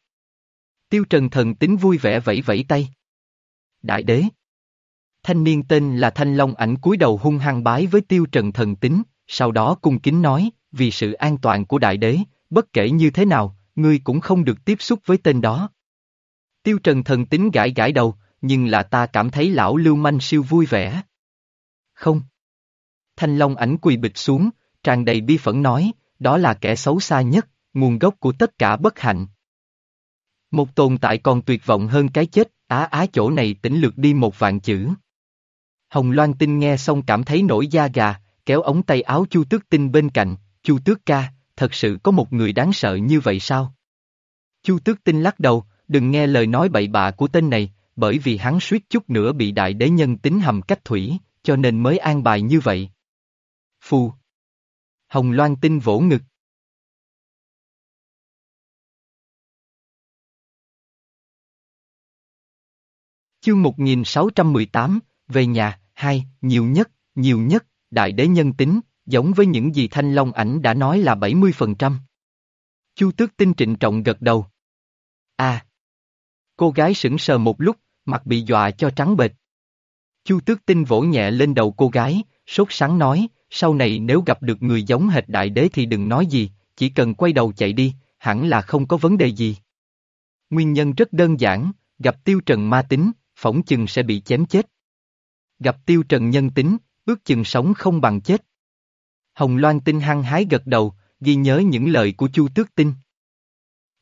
Tiêu Trần thần tính vui vẻ vẫy vẫy tay. Đại đế. Thanh niên tên là Thanh Long ảnh cúi đầu hung hăng bái với Tiêu Trần thần tính, sau đó cung kính nói, vì sự an toàn của đại đế, bất kể như thế nào, ngươi cũng không được tiếp xúc với tên đó. Tiêu Trần thần tính gãi gãi đầu, nhưng là ta cảm thấy lão lưu manh siêu vui vẻ. Không. Thanh Long ảnh quỳ bịch xuống, tràn đầy bi phẫn nói, đó là kẻ xấu xa nhất, nguồn gốc của tất cả bất hạnh. Một tồn tại còn tuyệt vọng hơn cái chết, á á chỗ này tỉnh lược đi một vạn chữ. Hồng Loan Tinh nghe xong cảm thấy nổi da gà, kéo ống tay áo Chu Tước Tinh bên cạnh, Chu Tước ca, thật sự có một người đáng sợ như vậy sao? Chu Tước Tinh lắc đầu, đừng nghe lời nói bậy bạ của tên này, bởi vì hắn suýt chút nữa bị đại đế nhân tính hầm cách thủy, cho nên mới an bài như vậy. Phù Hồng Loan Tinh vỗ ngực. Chương 1618, về nhà, hai, nhiều nhất, nhiều nhất, đại đế nhân tính, giống với những gì Thanh Long ảnh đã nói là 70%. Chu tước tinh trịnh trọng gật đầu. À! Cô gái sững sờ một lúc, mặt bị dọa cho trắng bệch. Chu tước tinh vỗ nhẹ lên đầu cô gái, sốt sáng nói, sau này nếu gặp được người giống hệt đại đế thì đừng nói gì, chỉ cần quay đầu chạy đi, hẳn là không có vấn đề gì. Nguyên nhân rất đơn giản, gặp tiêu trần ma tính, phỏng chừng sẽ bị chém chết. Gặp tiêu trần nhân tính, ước chừng sống không bằng chết. Hồng Loan tinh hăng hái gật đầu, ghi nhớ những lời của Chu Tước Tinh.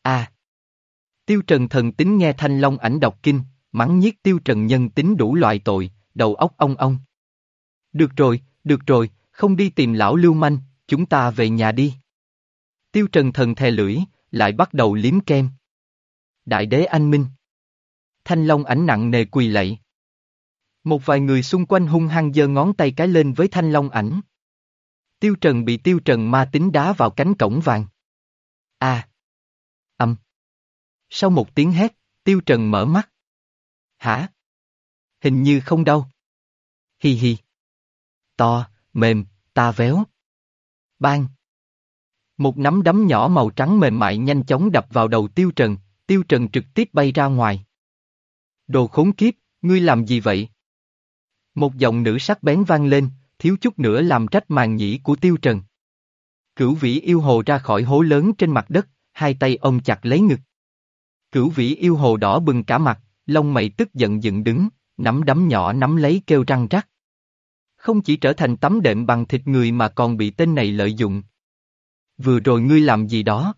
À! Tiêu Trần thần tính nghe Thanh Long ảnh đọc kinh, mắng nhiếc Tiêu Trần nhân tính đủ loại tội, đầu óc ong ong. Được rồi, được rồi, không đi tìm lão lưu manh, chúng ta về nhà đi. Tiêu Trần thần thè lưỡi, lại bắt đầu liếm kem. Đại đế anh minh. Thanh Long ảnh nặng nề quỳ lạy. Một vài người xung quanh hung hăng giơ ngón tay cái lên với Thanh Long ảnh. Tiêu Trần bị Tiêu Trần ma tính đá vào cánh cổng vàng. À! Âm! Sau một tiếng hét, Tiêu Trần mở mắt. Hả? Hình như không đau. Hi hi. To, mềm, ta véo. Bang! Một nắm đấm nhỏ màu trắng mềm mại nhanh chóng đập vào đầu Tiêu Trần, Tiêu Trần trực tiếp bay ra ngoài. Đồ khốn kiếp, ngươi làm gì vậy? Một giọng nữ sắc bén vang lên, thiếu chút nữa làm trách màn nhĩ của Tiêu Trần. Cửu vĩ yêu hồ ra khỏi hố lớn trên mặt đất, hai tay ông chặt lấy ngực. Cửu vĩ yêu hồ đỏ bừng cả mặt, lông mày tức giận dựng đứng, nắm đấm nhỏ nắm lấy kêu răng rắc. Không chỉ trở thành tấm đệm bằng thịt người mà còn bị tên này lợi dụng. Vừa rồi ngươi làm gì đó?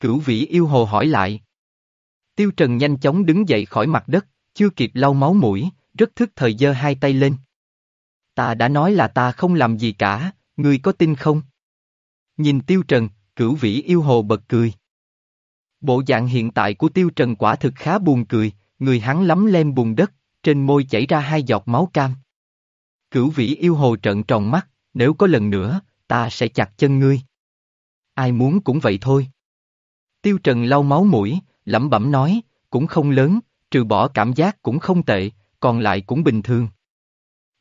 Cửu vĩ yêu hồ hỏi lại. Tiêu Trần nhanh chóng đứng dậy khỏi mặt đất, chưa kịp lau máu mũi, rất thức thời giơ hai tay lên. Ta đã nói là ta không làm gì cả, ngươi có tin không? Nhìn Tiêu Trần, cửu vĩ yêu hồ bật cười. Bộ dạng hiện tại của Tiêu Trần quả thực khá buồn cười, người hắn lắm lem bùn đất, trên môi chảy ra hai giọt máu cam. Cửu vĩ yêu hồ trợn tròn mắt, nếu có lần nữa, ta sẽ chặt chân ngươi. Ai muốn cũng vậy thôi. Tiêu Trần lau máu mũi, lẩm bẩm nói, cũng không lớn, trừ bỏ cảm giác cũng không tệ, còn lại cũng bình thường.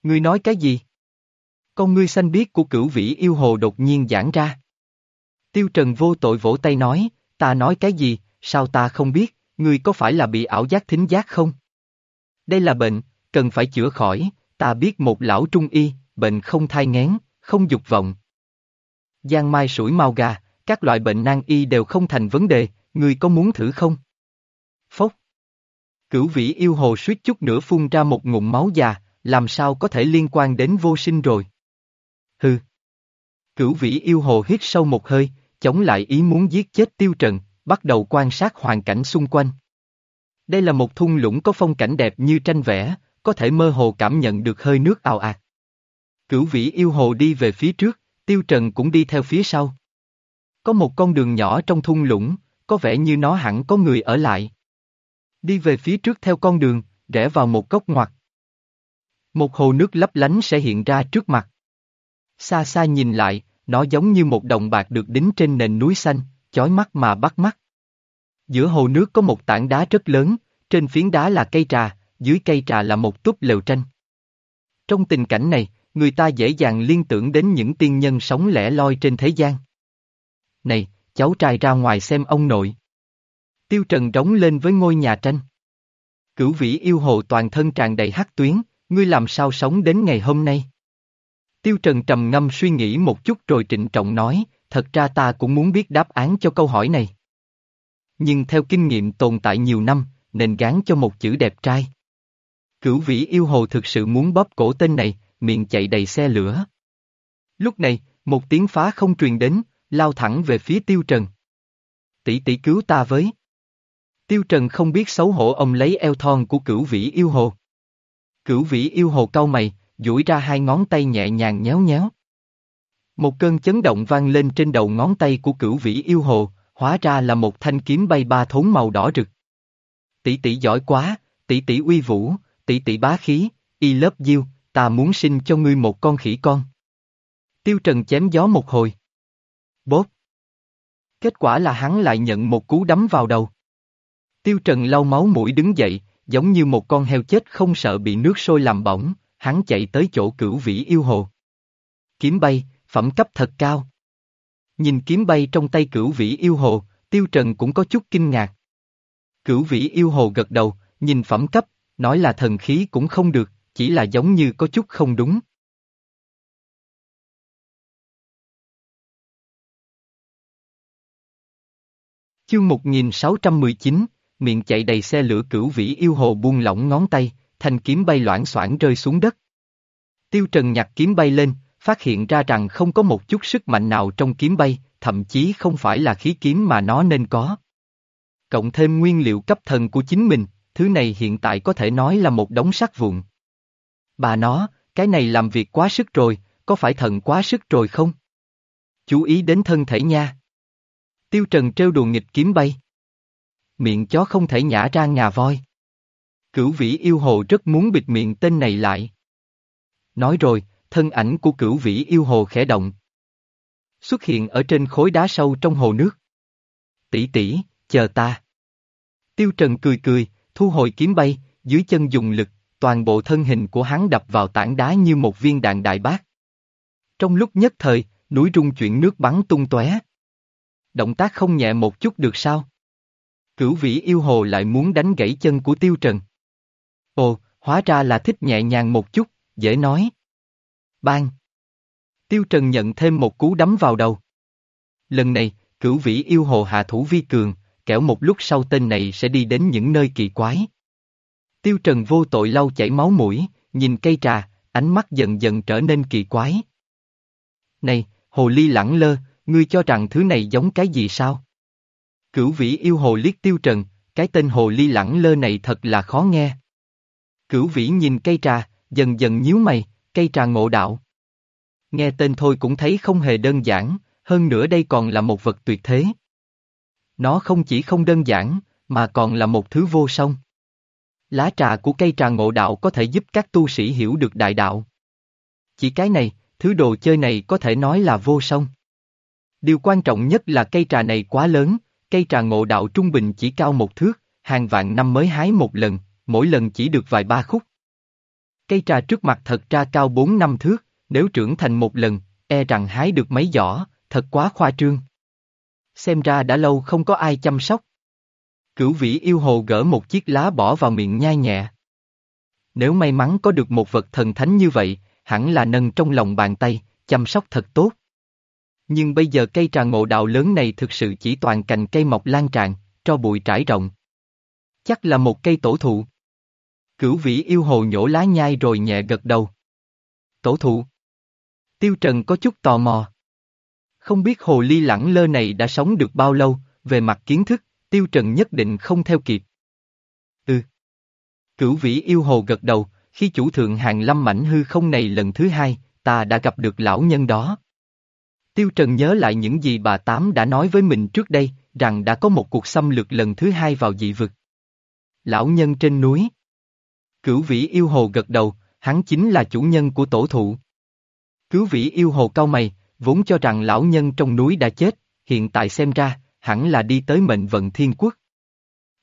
Ngươi nói cái gì? Con ngươi xanh biếc của cửu vĩ yêu hồ đột nhiên giãn ra. Tiêu Trần vô tội vỗ tay nói, ta nói cái gì, sao ta không biết, ngươi có phải là bị ảo giác thính giác không? Đây là bệnh, cần phải chữa khỏi, ta biết một lão trung y, bệnh không thai ngén, không dục vọng. Giang mai sủi mau gà, các loại bệnh nan y đều không thành vấn đề, ngươi có muốn thử không? Phốc. Cửu vĩ yêu hồ suýt chút nữa phun ra một ngụm máu già, làm sao có thể liên quan đến vô sinh rồi? Hừ. Cửu vĩ yêu hồ hít sâu một hơi, chống lại ý muốn giết chết tiêu trần, bắt đầu quan sát hoàn cảnh xung quanh. Đây là một thung lũng có phong cảnh đẹp như tranh vẽ, có thể mơ hồ cảm nhận được hơi nước ào ạt. Cửu vĩ yêu hồ đi về phía trước, tiêu trần cũng đi theo phía sau. Có một con đường nhỏ trong thung lũng, có vẻ như nó hẳn có người ở lại. Đi về phía trước theo con đường, rẽ vào một góc ngoặt. Một hồ nước lấp lánh sẽ hiện ra trước mặt. Xa xa nhìn lại, nó giống như một đồng bạc được đính trên nền núi xanh, chói mắt mà bắt mắt. Giữa hồ nước có một tảng đá rất lớn, trên phiến đá là cây trà, dưới cây trà là một túp lều tranh. Trong tình cảnh này, người ta dễ dàng liên tưởng đến những tiên nhân sống lẻ loi trên thế gian. Này, cháu trai ra ngoài xem ông nội. Tiêu Trần rống lên với ngôi nhà tranh. Cửu vĩ yêu hồ toàn thân tràn đầy hắc tuyến, ngươi làm sao sống đến ngày hôm nay? Tiêu Trần trầm ngâm suy nghĩ một chút rồi trịnh trọng nói, thật ra ta cũng muốn biết đáp án cho câu hỏi này. Nhưng theo kinh nghiệm tồn tại nhiều năm, nên gán cho một chữ đẹp trai. Cửu vĩ yêu hồ thực sự muốn bóp cổ tên này, miệng chạy đầy xe lửa. Lúc này, một tiếng phá không truyền đến, lao thẳng về phía Tiêu Trần. Tỷ tỷ cứu ta với. Tiêu Trần không biết xấu hổ ông lấy eo thon của cửu vĩ yêu hồ. Cửu vĩ yêu hồ cau mày, duỗi ra hai ngón tay nhẹ nhàng nhéo nhéo. Một cơn chấn động vang lên trên đầu ngón tay của cửu vĩ yêu hồ, hóa ra là một thanh kiếm bay ba thốn màu đỏ rực. Tỷ tỷ giỏi quá, tỷ tỷ uy vũ, tỷ tỷ bá khí, y lớp diêu, ta muốn sinh cho ngươi một con khỉ con. Tiêu Trần chém gió một hồi. Bốp. Kết quả là hắn lại nhận một cú đấm vào đầu. Tiêu Trần lau máu mũi đứng dậy, giống như một con heo chết không sợ bị nước sôi làm bỏng, hắn chạy tới chỗ cửu vĩ yêu hồ. Kiếm bay, phẩm cấp thật cao. Nhìn kiếm bay trong tay cửu vĩ yêu hồ, Tiêu Trần cũng có chút kinh ngạc. Cửu vĩ yêu hồ gật đầu, nhìn phẩm cấp, nói là thần khí cũng không được, chỉ là giống như có chút không đúng. Chương 1619, miệng chạy đầy xe lửa cửu vĩ yêu hồ buông lỏng ngón tay, thanh kiếm bay loãng xoảng rơi xuống đất. Tiêu Trần nhặt kiếm bay lên, phát hiện ra rằng không có một chút sức mạnh nào trong kiếm bay, thậm chí không phải là khí kiếm mà nó nên có. Cộng thêm nguyên liệu cấp thần của chính mình, thứ này hiện tại có thể nói là một đống sắt vụn. Bà nó, cái này làm việc quá sức rồi, có phải thần quá sức rồi không? Chú ý đến thân thể nha. Tiêu Trần trêu đùa nghịch kiếm bay. Miệng chó không thể nhả ra ngà voi. Cửu vĩ yêu hồ rất muốn bịt miệng tên này lại. Nói rồi, thân ảnh của cửu vĩ yêu hồ khẽ động. Xuất hiện ở trên khối đá sâu trong hồ nước. Tỷ tỷ, chờ ta. Tiêu Trần cười cười, thu hồi kiếm bay, dưới chân dùng lực, toàn bộ thân hình của hắn đập vào tảng đá như một viên đạn đại bác. Trong lúc nhất thời, núi rung chuyển nước bắn tung tóe. Động tác không nhẹ một chút được sao? Cửu vĩ yêu hồ lại muốn đánh gãy chân của Tiêu Trần. Ồ, hóa ra là thích nhẹ nhàng một chút, dễ nói. Bang! Tiêu Trần nhận thêm một cú đấm vào đầu. Lần này, cửu vĩ yêu hồ hạ thủ vi cường, kẻo một lúc sau tên này sẽ đi đến những nơi kỳ quái. Tiêu Trần vô tội lau chảy máu mũi, nhìn cây trà, ánh mắt dần dần trở nên kỳ quái. Này, hồ ly lẳng lơ, ngươi cho rằng thứ này giống cái gì sao? Cửu vĩ yêu hồ liếc tiêu trần, cái tên hồ ly lẳng lơ này thật là khó nghe. Cửu vĩ nhìn cây trà, dần dần nhíu mày, cây trà ngộ đạo. Nghe tên thôi cũng thấy không hề đơn giản, hơn nữa đây còn là một vật tuyệt thế. Nó không chỉ không đơn giản, mà còn là một thứ vô song. Lá trà của cây trà ngộ đạo có thể giúp các tu sĩ hiểu được đại đạo. Chỉ cái này, thứ đồ chơi này có thể nói là vô song. Điều quan trọng nhất là cây trà này quá lớn, cây trà ngộ đạo trung bình chỉ cao một thước, hàng vạn năm mới hái một lần, mỗi lần chỉ được vài ba khúc. Cây trà trước mặt thật ra cao bốn năm thước, nếu trưởng thành một lần, e rằng hái được mấy giỏ, thật quá khoa trương. Xem ra đã lâu không có ai chăm sóc. Cửu vĩ yêu hồ gỡ một chiếc lá bỏ vào miệng nhai nhẹ. Nếu may mắn có được một vật thần thánh như vậy, hẳn là nâng trong lòng bàn tay, chăm sóc thật tốt. Nhưng bây giờ cây trà ngộ đạo lớn này thực sự chỉ toàn cành cây mọc lan tràn, cho bụi trải rộng. Chắc là một cây tổ thụ. Cửu vĩ yêu hồ nhổ lá nhai rồi nhẹ gật đầu. Tổ thụ. Tiêu Trần có chút tò mò. Không biết hồ ly lẳng lơ này đã sống được bao lâu, về mặt kiến thức, Tiêu Trần nhất định không theo kịp. Ừ. Cửu vĩ yêu hồ gật đầu, khi chủ thượng hàng lâm mảnh hư không này lần thứ hai, ta đã gặp được lão nhân đó. Tiêu Trần nhớ lại những gì bà Tám đã nói với mình trước đây, rằng đã có một cuộc xâm lược lần thứ hai vào dị vực. Lão nhân trên núi. Cửu vĩ yêu hồ gật đầu, hắn chính là chủ nhân của tổ thụ. Cứu vĩ yêu hồ cao mày, vốn cho rằng lão nhân trong núi đã chết, hiện tại xem ra, hẳn là đi tới mệnh vận thiên quốc.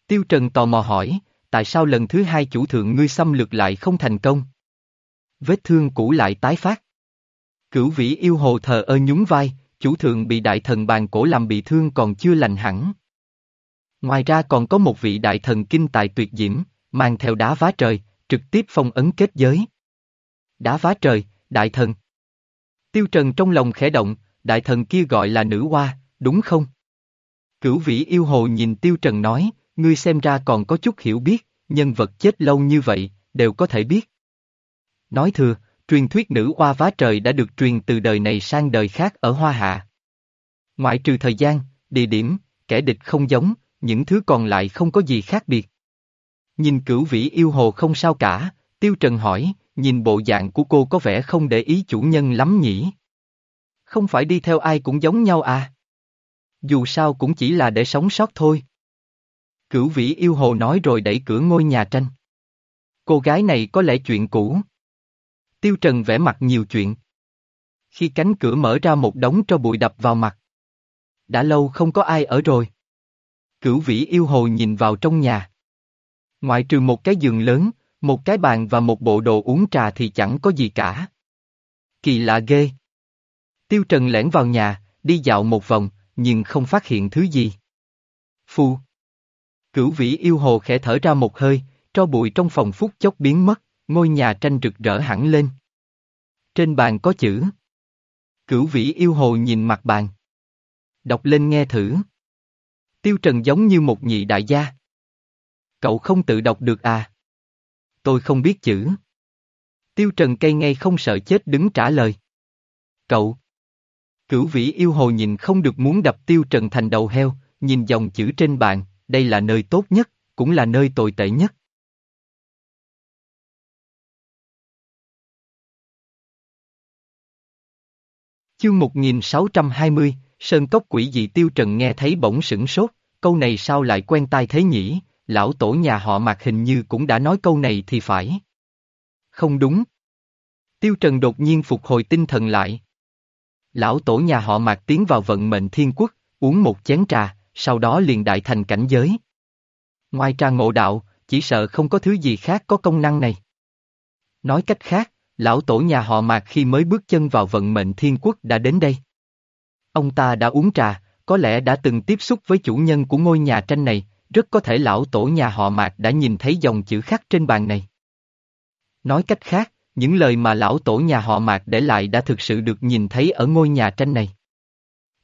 Tiêu Trần tò mò hỏi, tại sao lần thứ hai chủ thượng ngươi xâm lược lại không thành công? Vết thương cũ lại tái phát. Cửu vĩ yêu hồ thờ ơ nhún vai, chủ thượng bị đại thần bàn cổ làm bị thương còn chưa lành hẳn. Ngoài ra còn có một vị đại thần kinh tài tuyệt diễm, mang theo đá vá trời, trực tiếp phong ấn kết giới. Đá vá trời, đại thần. Tiêu Trần trong lòng khẽ động, đại thần kia gọi là nữ hoa, đúng không? Cửu vĩ yêu hồ nhìn Tiêu Trần nói, ngươi xem ra còn có chút hiểu biết, nhân vật chết lâu như vậy, đều có thể biết. Nói thừa, truyền thuyết nữ hoa vá trời đã được truyền từ đời này sang đời khác ở Hoa Hạ. Ngoại trừ thời gian, địa điểm, kẻ địch không giống, những thứ còn lại không có gì khác biệt. Nhìn cửu vĩ yêu hồ không sao cả, Tiêu Trần hỏi, nhìn bộ dạng của cô có vẻ không để ý chủ nhân lắm nhỉ? Không phải đi theo ai cũng giống nhau à? Dù sao cũng chỉ là để sống sót thôi. Cửu vĩ yêu hồ nói rồi đẩy cửa ngôi nhà tranh. Cô gái này có lẽ chuyện cũ. Tiêu Trần vẽ mặt nhiều chuyện. Khi cánh cửa mở ra một đống cho bụi đập vào mặt. Đã lâu không có ai ở rồi. Cửu vĩ yêu hồ nhìn vào trong nhà. Ngoại trừ một cái giường lớn, một cái bàn và một bộ đồ uống trà thì chẳng có gì cả. Kỳ lạ ghê. Tiêu Trần lẻn vào nhà, đi dạo một vòng, nhưng không phát hiện thứ gì. Phu. Cửu vĩ yêu hồ khẽ thở ra một hơi, cho bụi trong phòng phút chốc biến mất, ngôi nhà tranh rực rỡ hẳn lên. Trên bàn có chữ. Cửu vĩ yêu hồ nhìn mặt bàn. Đọc lên nghe thử. Tiêu Trần giống như một nhị đại gia. Cậu không tự đọc được à? Tôi không biết chữ. Tiêu Trần cây ngay không sợ chết đứng trả lời. Cậu. Cửu vĩ yêu hồ nhìn không được muốn đập Tiêu Trần thành đầu heo, nhìn dòng chữ trên bàn, đây là nơi tốt nhất, cũng là nơi tồi tệ nhất. Chương 1620, Sơn Cốc quỷ dị Tiêu Trần nghe thấy bỗng sửng sốt, câu này sao lại quen tai thế nhỉ, lão tổ nhà họ Mạc hình như cũng đã nói câu này thì phải. Không đúng. Tiêu Trần đột nhiên phục hồi tinh thần lại. Lão tổ nhà họ Mạc tiến vào vận mệnh thiên quốc, uống một chén trà, sau đó liền đại thành cảnh giới. Ngoài trà ngộ đạo, chỉ sợ không có thứ gì khác có công năng này. Nói cách khác, lão tổ nhà họ Mạc khi mới bước chân vào vận mệnh thiên quốc đã đến đây. Ông ta đã uống trà, có lẽ đã từng tiếp xúc với chủ nhân của ngôi nhà tranh này, rất có thể lão tổ nhà họ Mạc đã nhìn thấy dòng chữ khắc trên bàn này. Nói cách khác, những lời mà lão tổ nhà họ Mạc để lại đã thực sự được nhìn thấy ở ngôi nhà tranh này.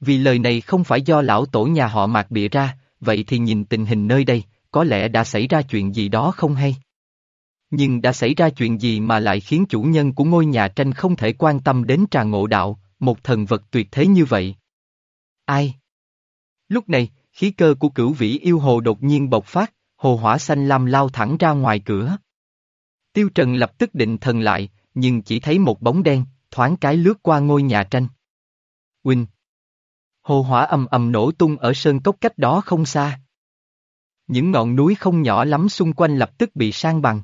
Vì lời này không phải do lão tổ nhà họ Mạc bịa ra, vậy thì nhìn tình hình nơi đây, có lẽ đã xảy ra chuyện gì đó không hay. Nhưng đã xảy ra chuyện gì mà lại khiến chủ nhân của ngôi nhà tranh không thể quan tâm đến trà ngộ đạo, một thần vật tuyệt thế như vậy? Ai? Lúc này, khí cơ của cửu vĩ yêu hồ đột nhiên bộc phát, hồ hỏa xanh lam lao thẳng ra ngoài cửa. Tiêu Trần lập tức định thần lại, nhưng chỉ thấy một bóng đen, thoáng cái lướt qua ngôi nhà tranh. Huynh! Hồ hỏa ầm ầm nổ tung ở sơn cốc cách đó không xa. Những ngọn núi không nhỏ lắm xung quanh lập tức bị sang bằng.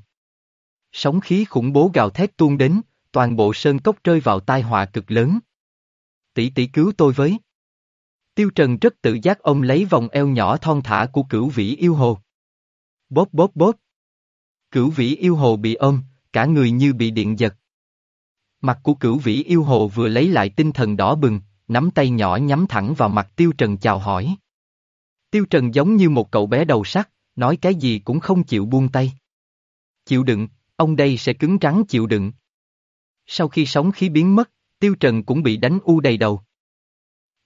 Sóng khí khủng bố gào thét tuôn đến, toàn bộ sơn cốc rơi vào tai họa cực lớn. Tỷ tỷ cứu tôi với. Tiêu Trần rất tự giác ôm lấy vòng eo nhỏ thon thả của cửu vĩ yêu hồ. Bóp bóp bóp. Cửu vĩ yêu hồ bị ôm, cả người như bị điện giật. Mặt của cửu vĩ yêu hồ vừa lấy lại tinh thần đỏ bừng, nắm tay nhỏ nhắm thẳng vào mặt Tiêu Trần chào hỏi. Tiêu Trần giống như một cậu bé đầu sắt, nói cái gì cũng không chịu buông tay. Chịu đựng, ông đây sẽ cứng rắn chịu đựng. Sau khi sóng khí biến mất, Tiêu Trần cũng bị đánh u đầy đầu.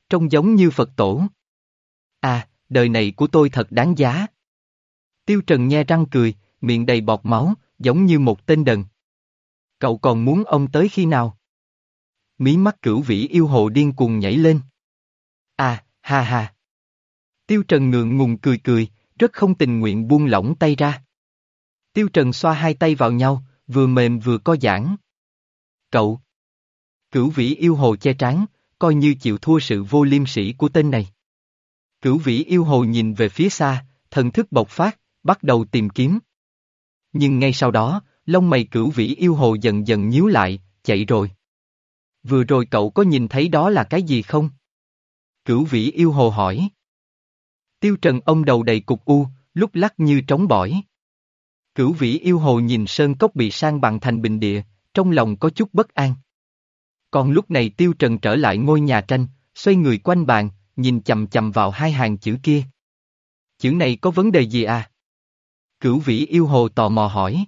Trông giống như Phật tổ. À, đời này của tôi thật đáng giá. Tiêu Trần nhe răng cười, miệng đầy bọt máu, giống như một tên đần. Cậu còn muốn ông tới khi nào? Mí mắt cửu vĩ yêu hồ điên cuồng nhảy lên. À, ha ha. Tiêu Trần ngượng ngùng cười cười, rất không tình nguyện buông lỏng tay ra. Tiêu Trần xoa hai tay vào nhau, vừa mềm vừa co giãn. Cậu! Cửu vĩ yêu hồ che trán, coi như chịu thua sự vô liêm sĩ của tên này. Cửu vĩ yêu hồ nhìn về phía xa, thần thức bộc phát, bắt đầu tìm kiếm. Nhưng ngay sau đó, lông mày cửu vĩ yêu hồ dần dần nhíu lại, chạy rồi. Vừa rồi cậu có nhìn thấy đó là cái gì không? Cửu vĩ yêu hồ hỏi. Tiêu trần ông đầu đầy cục u, lúc lắc như trống bỏi. Cửu vĩ yêu hồ nhìn sơn cốc bị sang bằng thành bình địa, trong lòng có chút bất an. Còn lúc này tiêu trần trở lại ngôi nhà tranh, xoay người quanh bàn, nhìn chầm chầm vào hai hàng chữ kia. Chữ này có vấn đề gì à? Cửu vĩ yêu hồ tò mò hỏi.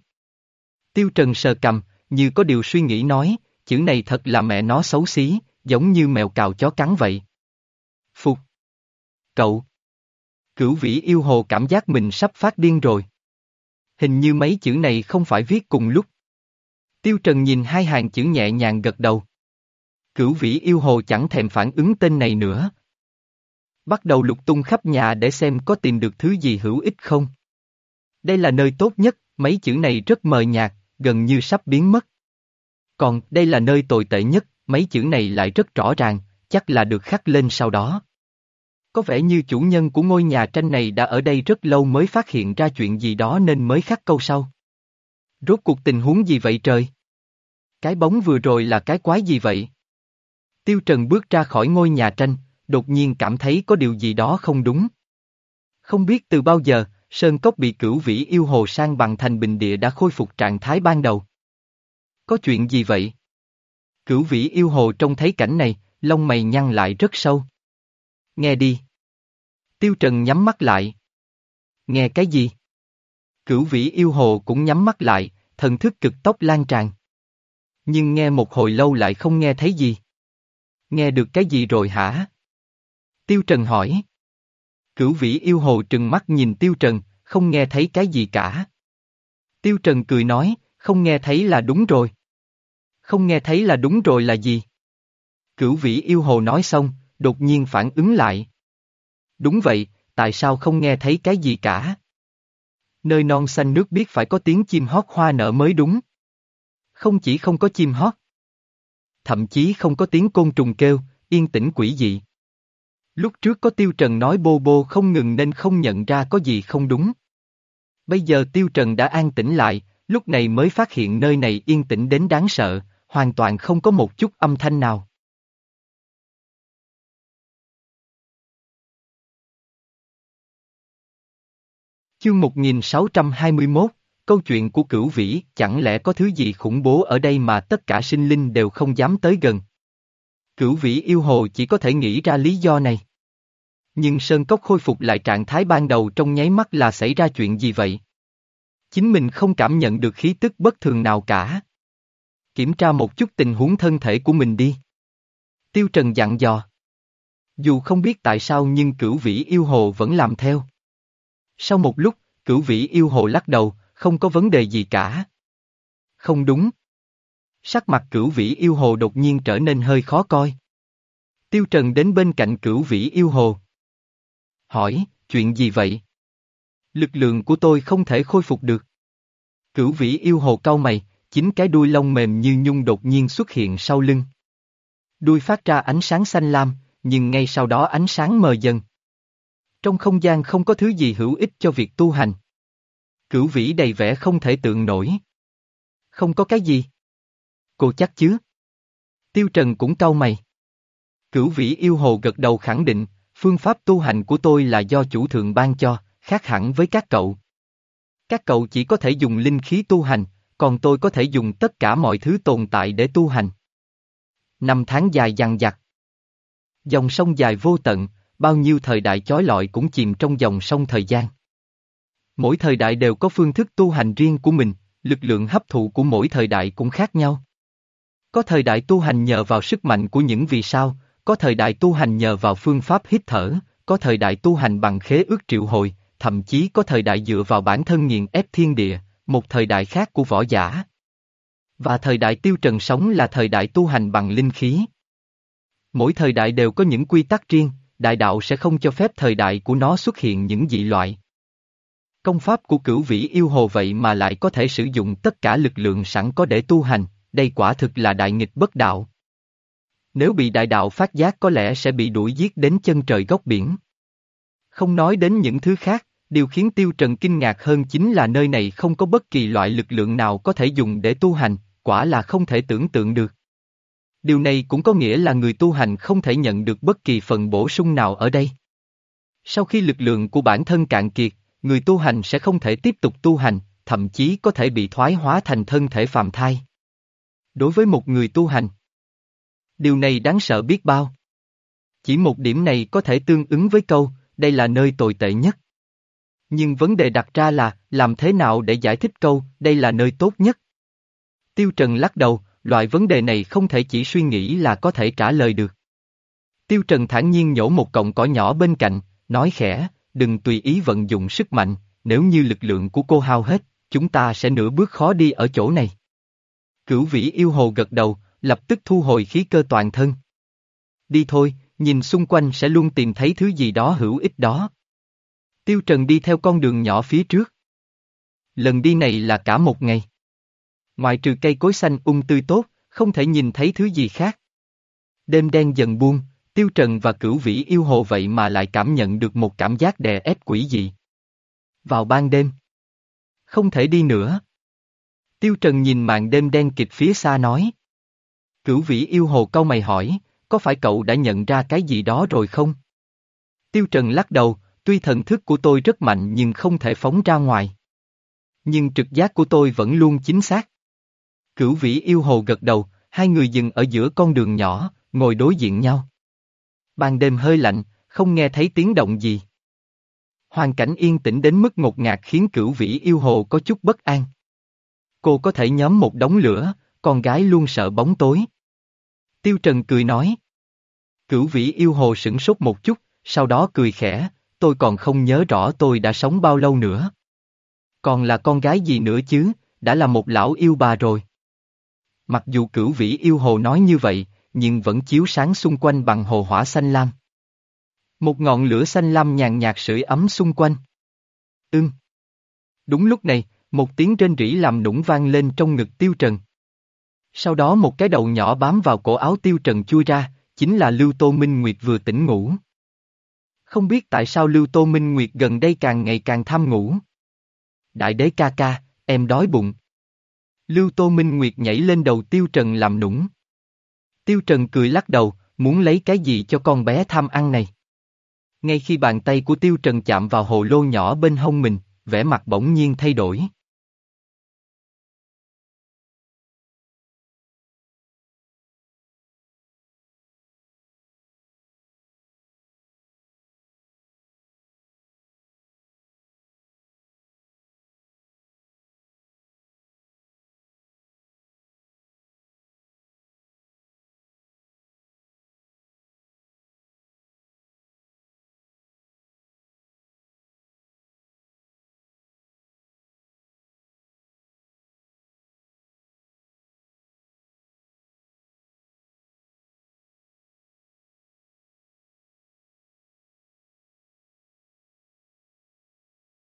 Tiêu trần sờ cầm, như có điều suy nghĩ nói, chữ này thật là mẹ nó xấu xí, giống như mèo cào chó cắn vậy. Phục. Cậu. Cửu vĩ yêu hồ cảm giác mình sắp phát điên rồi. Hình như mấy chữ này không phải viết cùng lúc. Tiêu Trần nhìn hai hàng chữ nhẹ nhàng gật đầu. Cửu vĩ yêu hồ chẳng thèm phản ứng tên này nữa. Bắt đầu lục tung khắp nhà để xem có tìm được thứ gì hữu ích không. Đây là nơi tốt nhất, mấy chữ này rất mờ nhạt, gần như sắp biến mất. Còn đây là nơi tồi tệ nhất, mấy chữ này lại rất rõ ràng, chắc là được khắc lên sau đó. Có vẻ như chủ nhân của ngôi nhà tranh này đã ở đây rất lâu mới phát hiện ra chuyện gì đó nên mới khắc câu sau. Rốt cuộc tình huống gì vậy trời? Cái bóng vừa rồi là cái quái gì vậy? Tiêu Trần bước ra khỏi ngôi nhà tranh, đột nhiên cảm thấy có điều gì đó không đúng. Không biết từ bao giờ, Sơn Cốc bị cửu vĩ yêu hồ sang bằng thành bình địa đã khôi phục trạng thái ban đầu. Có chuyện gì vậy? Cửu vĩ yêu hồ trông thấy cảnh này, lông mày nhăn lại rất sâu. Nghe đi. Tiêu Trần nhắm mắt lại. Nghe cái gì? Cửu vĩ yêu hồ cũng nhắm mắt lại, thần thức cực tốc lan tràn. Nhưng nghe một hồi lâu lại không nghe thấy gì. Nghe được cái gì rồi hả? Tiêu Trần hỏi. Cửu vĩ yêu hồ trừng mắt nhìn Tiêu Trần, không nghe thấy cái gì cả. Tiêu Trần cười nói, không nghe thấy là đúng rồi. Không nghe thấy là đúng rồi là gì? Cửu vĩ yêu hồ nói xong, đột nhiên phản ứng lại. Đúng vậy, tại sao không nghe thấy cái gì cả? Nơi non xanh nước biết phải có tiếng chim hót hoa nở mới đúng. Không chỉ không có chim hót. Thậm chí không có tiếng côn trùng kêu, yên tĩnh quỷ dị. Lúc trước có Tiêu Trần nói bô bô không ngừng nên không nhận ra có gì không đúng. Bây giờ Tiêu Trần đã an tĩnh lại, lúc này mới phát hiện nơi này yên tĩnh đến đáng sợ, hoàn toàn không có một chút âm thanh nào. Chương 1621, câu chuyện của cửu vĩ, chẳng lẽ có thứ gì khủng bố ở đây mà tất cả sinh linh đều không dám tới gần. Cửu vĩ yêu hồ chỉ có thể nghĩ ra lý do này. Nhưng Sơn Cốc khôi phục lại trạng thái ban đầu trong nháy mắt là xảy ra chuyện gì vậy? Chính mình không cảm nhận được khí tức bất thường nào cả. Kiểm tra một chút tình huống thân thể của mình đi. Tiêu Trần dặn dò. Dù không biết tại sao nhưng cửu vĩ yêu hồ vẫn làm theo. Sau một lúc, cửu vĩ yêu hồ lắc đầu, không có vấn đề gì cả. Không đúng. Sắc mặt cửu vĩ yêu hồ đột nhiên trở nên hơi khó coi. Tiêu Trần đến bên cạnh cửu vĩ yêu hồ. Hỏi, chuyện gì vậy? Lực lượng của tôi không thể khôi phục được. Cửu vĩ yêu hồ cau mày, chính cái đuôi lông mềm như nhung đột nhiên xuất hiện sau lưng. Đuôi phát ra ánh sáng xanh lam, nhưng ngay sau đó ánh sáng mờ dần. Trong không gian không có thứ gì hữu ích cho việc tu hành. Cửu vĩ đầy vẻ không thể tượng nổi. Không có cái gì. Cô chắc chứ? Tiêu Trần cũng cau mày. Cửu vĩ yêu hồ gật đầu khẳng định, phương pháp tu hành của tôi là do chủ thượng ban cho, khác hẳn với các cậu. Các cậu chỉ có thể dùng linh khí tu hành, còn tôi có thể dùng tất cả mọi thứ tồn tại để tu hành. Năm tháng dài dằng dặc. Dòng sông dài vô tận, bao nhiêu thời đại chói lọi cũng chìm trong dòng sông thời gian. Mỗi thời đại đều có phương thức tu hành riêng của mình, lực lượng hấp thụ của mỗi thời đại cũng khác nhau. Có thời đại tu hành nhờ vào sức mạnh của những vì sao, có thời đại tu hành nhờ vào phương pháp hít thở, có thời đại tu hành bằng khế ước triệu hồi, thậm chí có thời đại dựa vào bản thân nghiền ép thiên địa, một thời đại khác của võ giả. Và thời đại tiêu trần sống là thời đại tu hành bằng linh khí. Mỗi thời đại đều có những quy tắc riêng, đại đạo sẽ không cho phép thời đại của nó xuất hiện những dị loại. Công pháp của cửu vĩ yêu hồ vậy mà lại có thể sử dụng tất cả lực lượng sẵn có để tu hành, đây quả thực là đại nghịch bất đạo. Nếu bị đại đạo phát giác có lẽ sẽ bị đuổi giết đến chân trời góc biển. Không nói đến những thứ khác, điều khiến Tiêu Trần kinh ngạc hơn chính là nơi này không có bất kỳ loại lực lượng nào có thể dùng để tu hành, quả là không thể tưởng tượng được. Điều này cũng có nghĩa là người tu hành không thể nhận được bất kỳ phần bổ sung nào ở đây. Sau khi lực lượng của bản thân cạn kiệt, người tu hành sẽ không thể tiếp tục tu hành, thậm chí có thể bị thoái hóa thành thân thể phàm thai. Đối với một người tu hành, điều này đáng sợ biết bao. Chỉ một điểm này có thể tương ứng với câu, đây là nơi tồi tệ nhất. Nhưng vấn đề đặt ra là, làm thế nào để giải thích câu, đây là nơi tốt nhất? Tiêu Trần lắc đầu, loại vấn đề này không thể chỉ suy nghĩ là có thể trả lời được. Tiêu Trần thản nhiên nhổ một cọng cỏ nhỏ bên cạnh, nói khẽ, đừng tùy ý vận dụng sức mạnh, nếu như lực lượng của cô hao hết, chúng ta sẽ nửa bước khó đi ở chỗ này. Cửu vĩ yêu hồ gật đầu, lập tức thu hồi khí cơ toàn thân. Đi thôi, nhìn xung quanh sẽ luôn tìm thấy thứ gì đó hữu ích đó. Tiêu Trần đi theo con đường nhỏ phía trước. Lần đi này là cả một ngày ngoại trừ cây cối xanh ung tươi tốt, không thể nhìn thấy thứ gì khác. Đêm đen dần buông, Tiêu Trần và cửu vĩ yêu hồ vậy mà lại cảm nhận được một cảm giác đè ép quỷ dị. Vào ban đêm. Không thể đi nữa. Tiêu Trần nhìn màn đêm đen kịch phía xa nói. Cửu vĩ yêu hồ câu mày hỏi, có phải cậu đã nhận ra cái gì đó rồi không? Tiêu Trần lắc đầu, tuy thần thức của tôi rất mạnh nhưng không thể phóng ra ngoài. Nhưng trực giác của tôi vẫn luôn chính xác. Cửu vĩ yêu hồ gật đầu, hai người dừng ở giữa con đường nhỏ, ngồi đối diện nhau. Ban đêm hơi lạnh, không nghe thấy tiếng động gì. Hoàn cảnh yên tĩnh đến mức ngột ngạt khiến cửu vĩ yêu hồ có chút bất an. Cô có thể nhóm một đống lửa, con gái luôn sợ bóng tối. Tiêu Trần cười nói. Cửu vĩ yêu hồ sửng sốt một chút, sau đó cười khẽ, tôi còn không nhớ rõ tôi đã sống bao lâu nữa. Còn là con gái gì nữa chứ, đã là một lão yêu bà rồi. Mặc dù cửu vĩ yêu hồ nói như vậy, nhưng vẫn chiếu sáng xung quanh bằng hồ hỏa xanh lam. Một ngọn lửa xanh lam nhàn nhạt sưởi ấm xung quanh. Ưm. Đúng lúc này, một tiếng rên rỉ làm nũng vang lên trong ngực tiêu trần. Sau đó một cái đầu nhỏ bám vào cổ áo tiêu trần chui ra, chính là Lưu Tô Minh Nguyệt vừa tỉnh ngủ. Không biết tại sao Lưu Tô Minh Nguyệt gần đây càng ngày càng tham ngủ. Đại đế ca ca, em đói bụng. Lưu Tô Minh Nguyệt nhảy lên đầu Tiêu Trần làm nũng. Tiêu Trần cười lắc đầu, muốn lấy cái gì cho con bé tham ăn này. Ngay khi bàn tay của Tiêu Trần chạm vào hồ lô nhỏ bên hông mình, vẻ mặt bỗng nhiên thay đổi.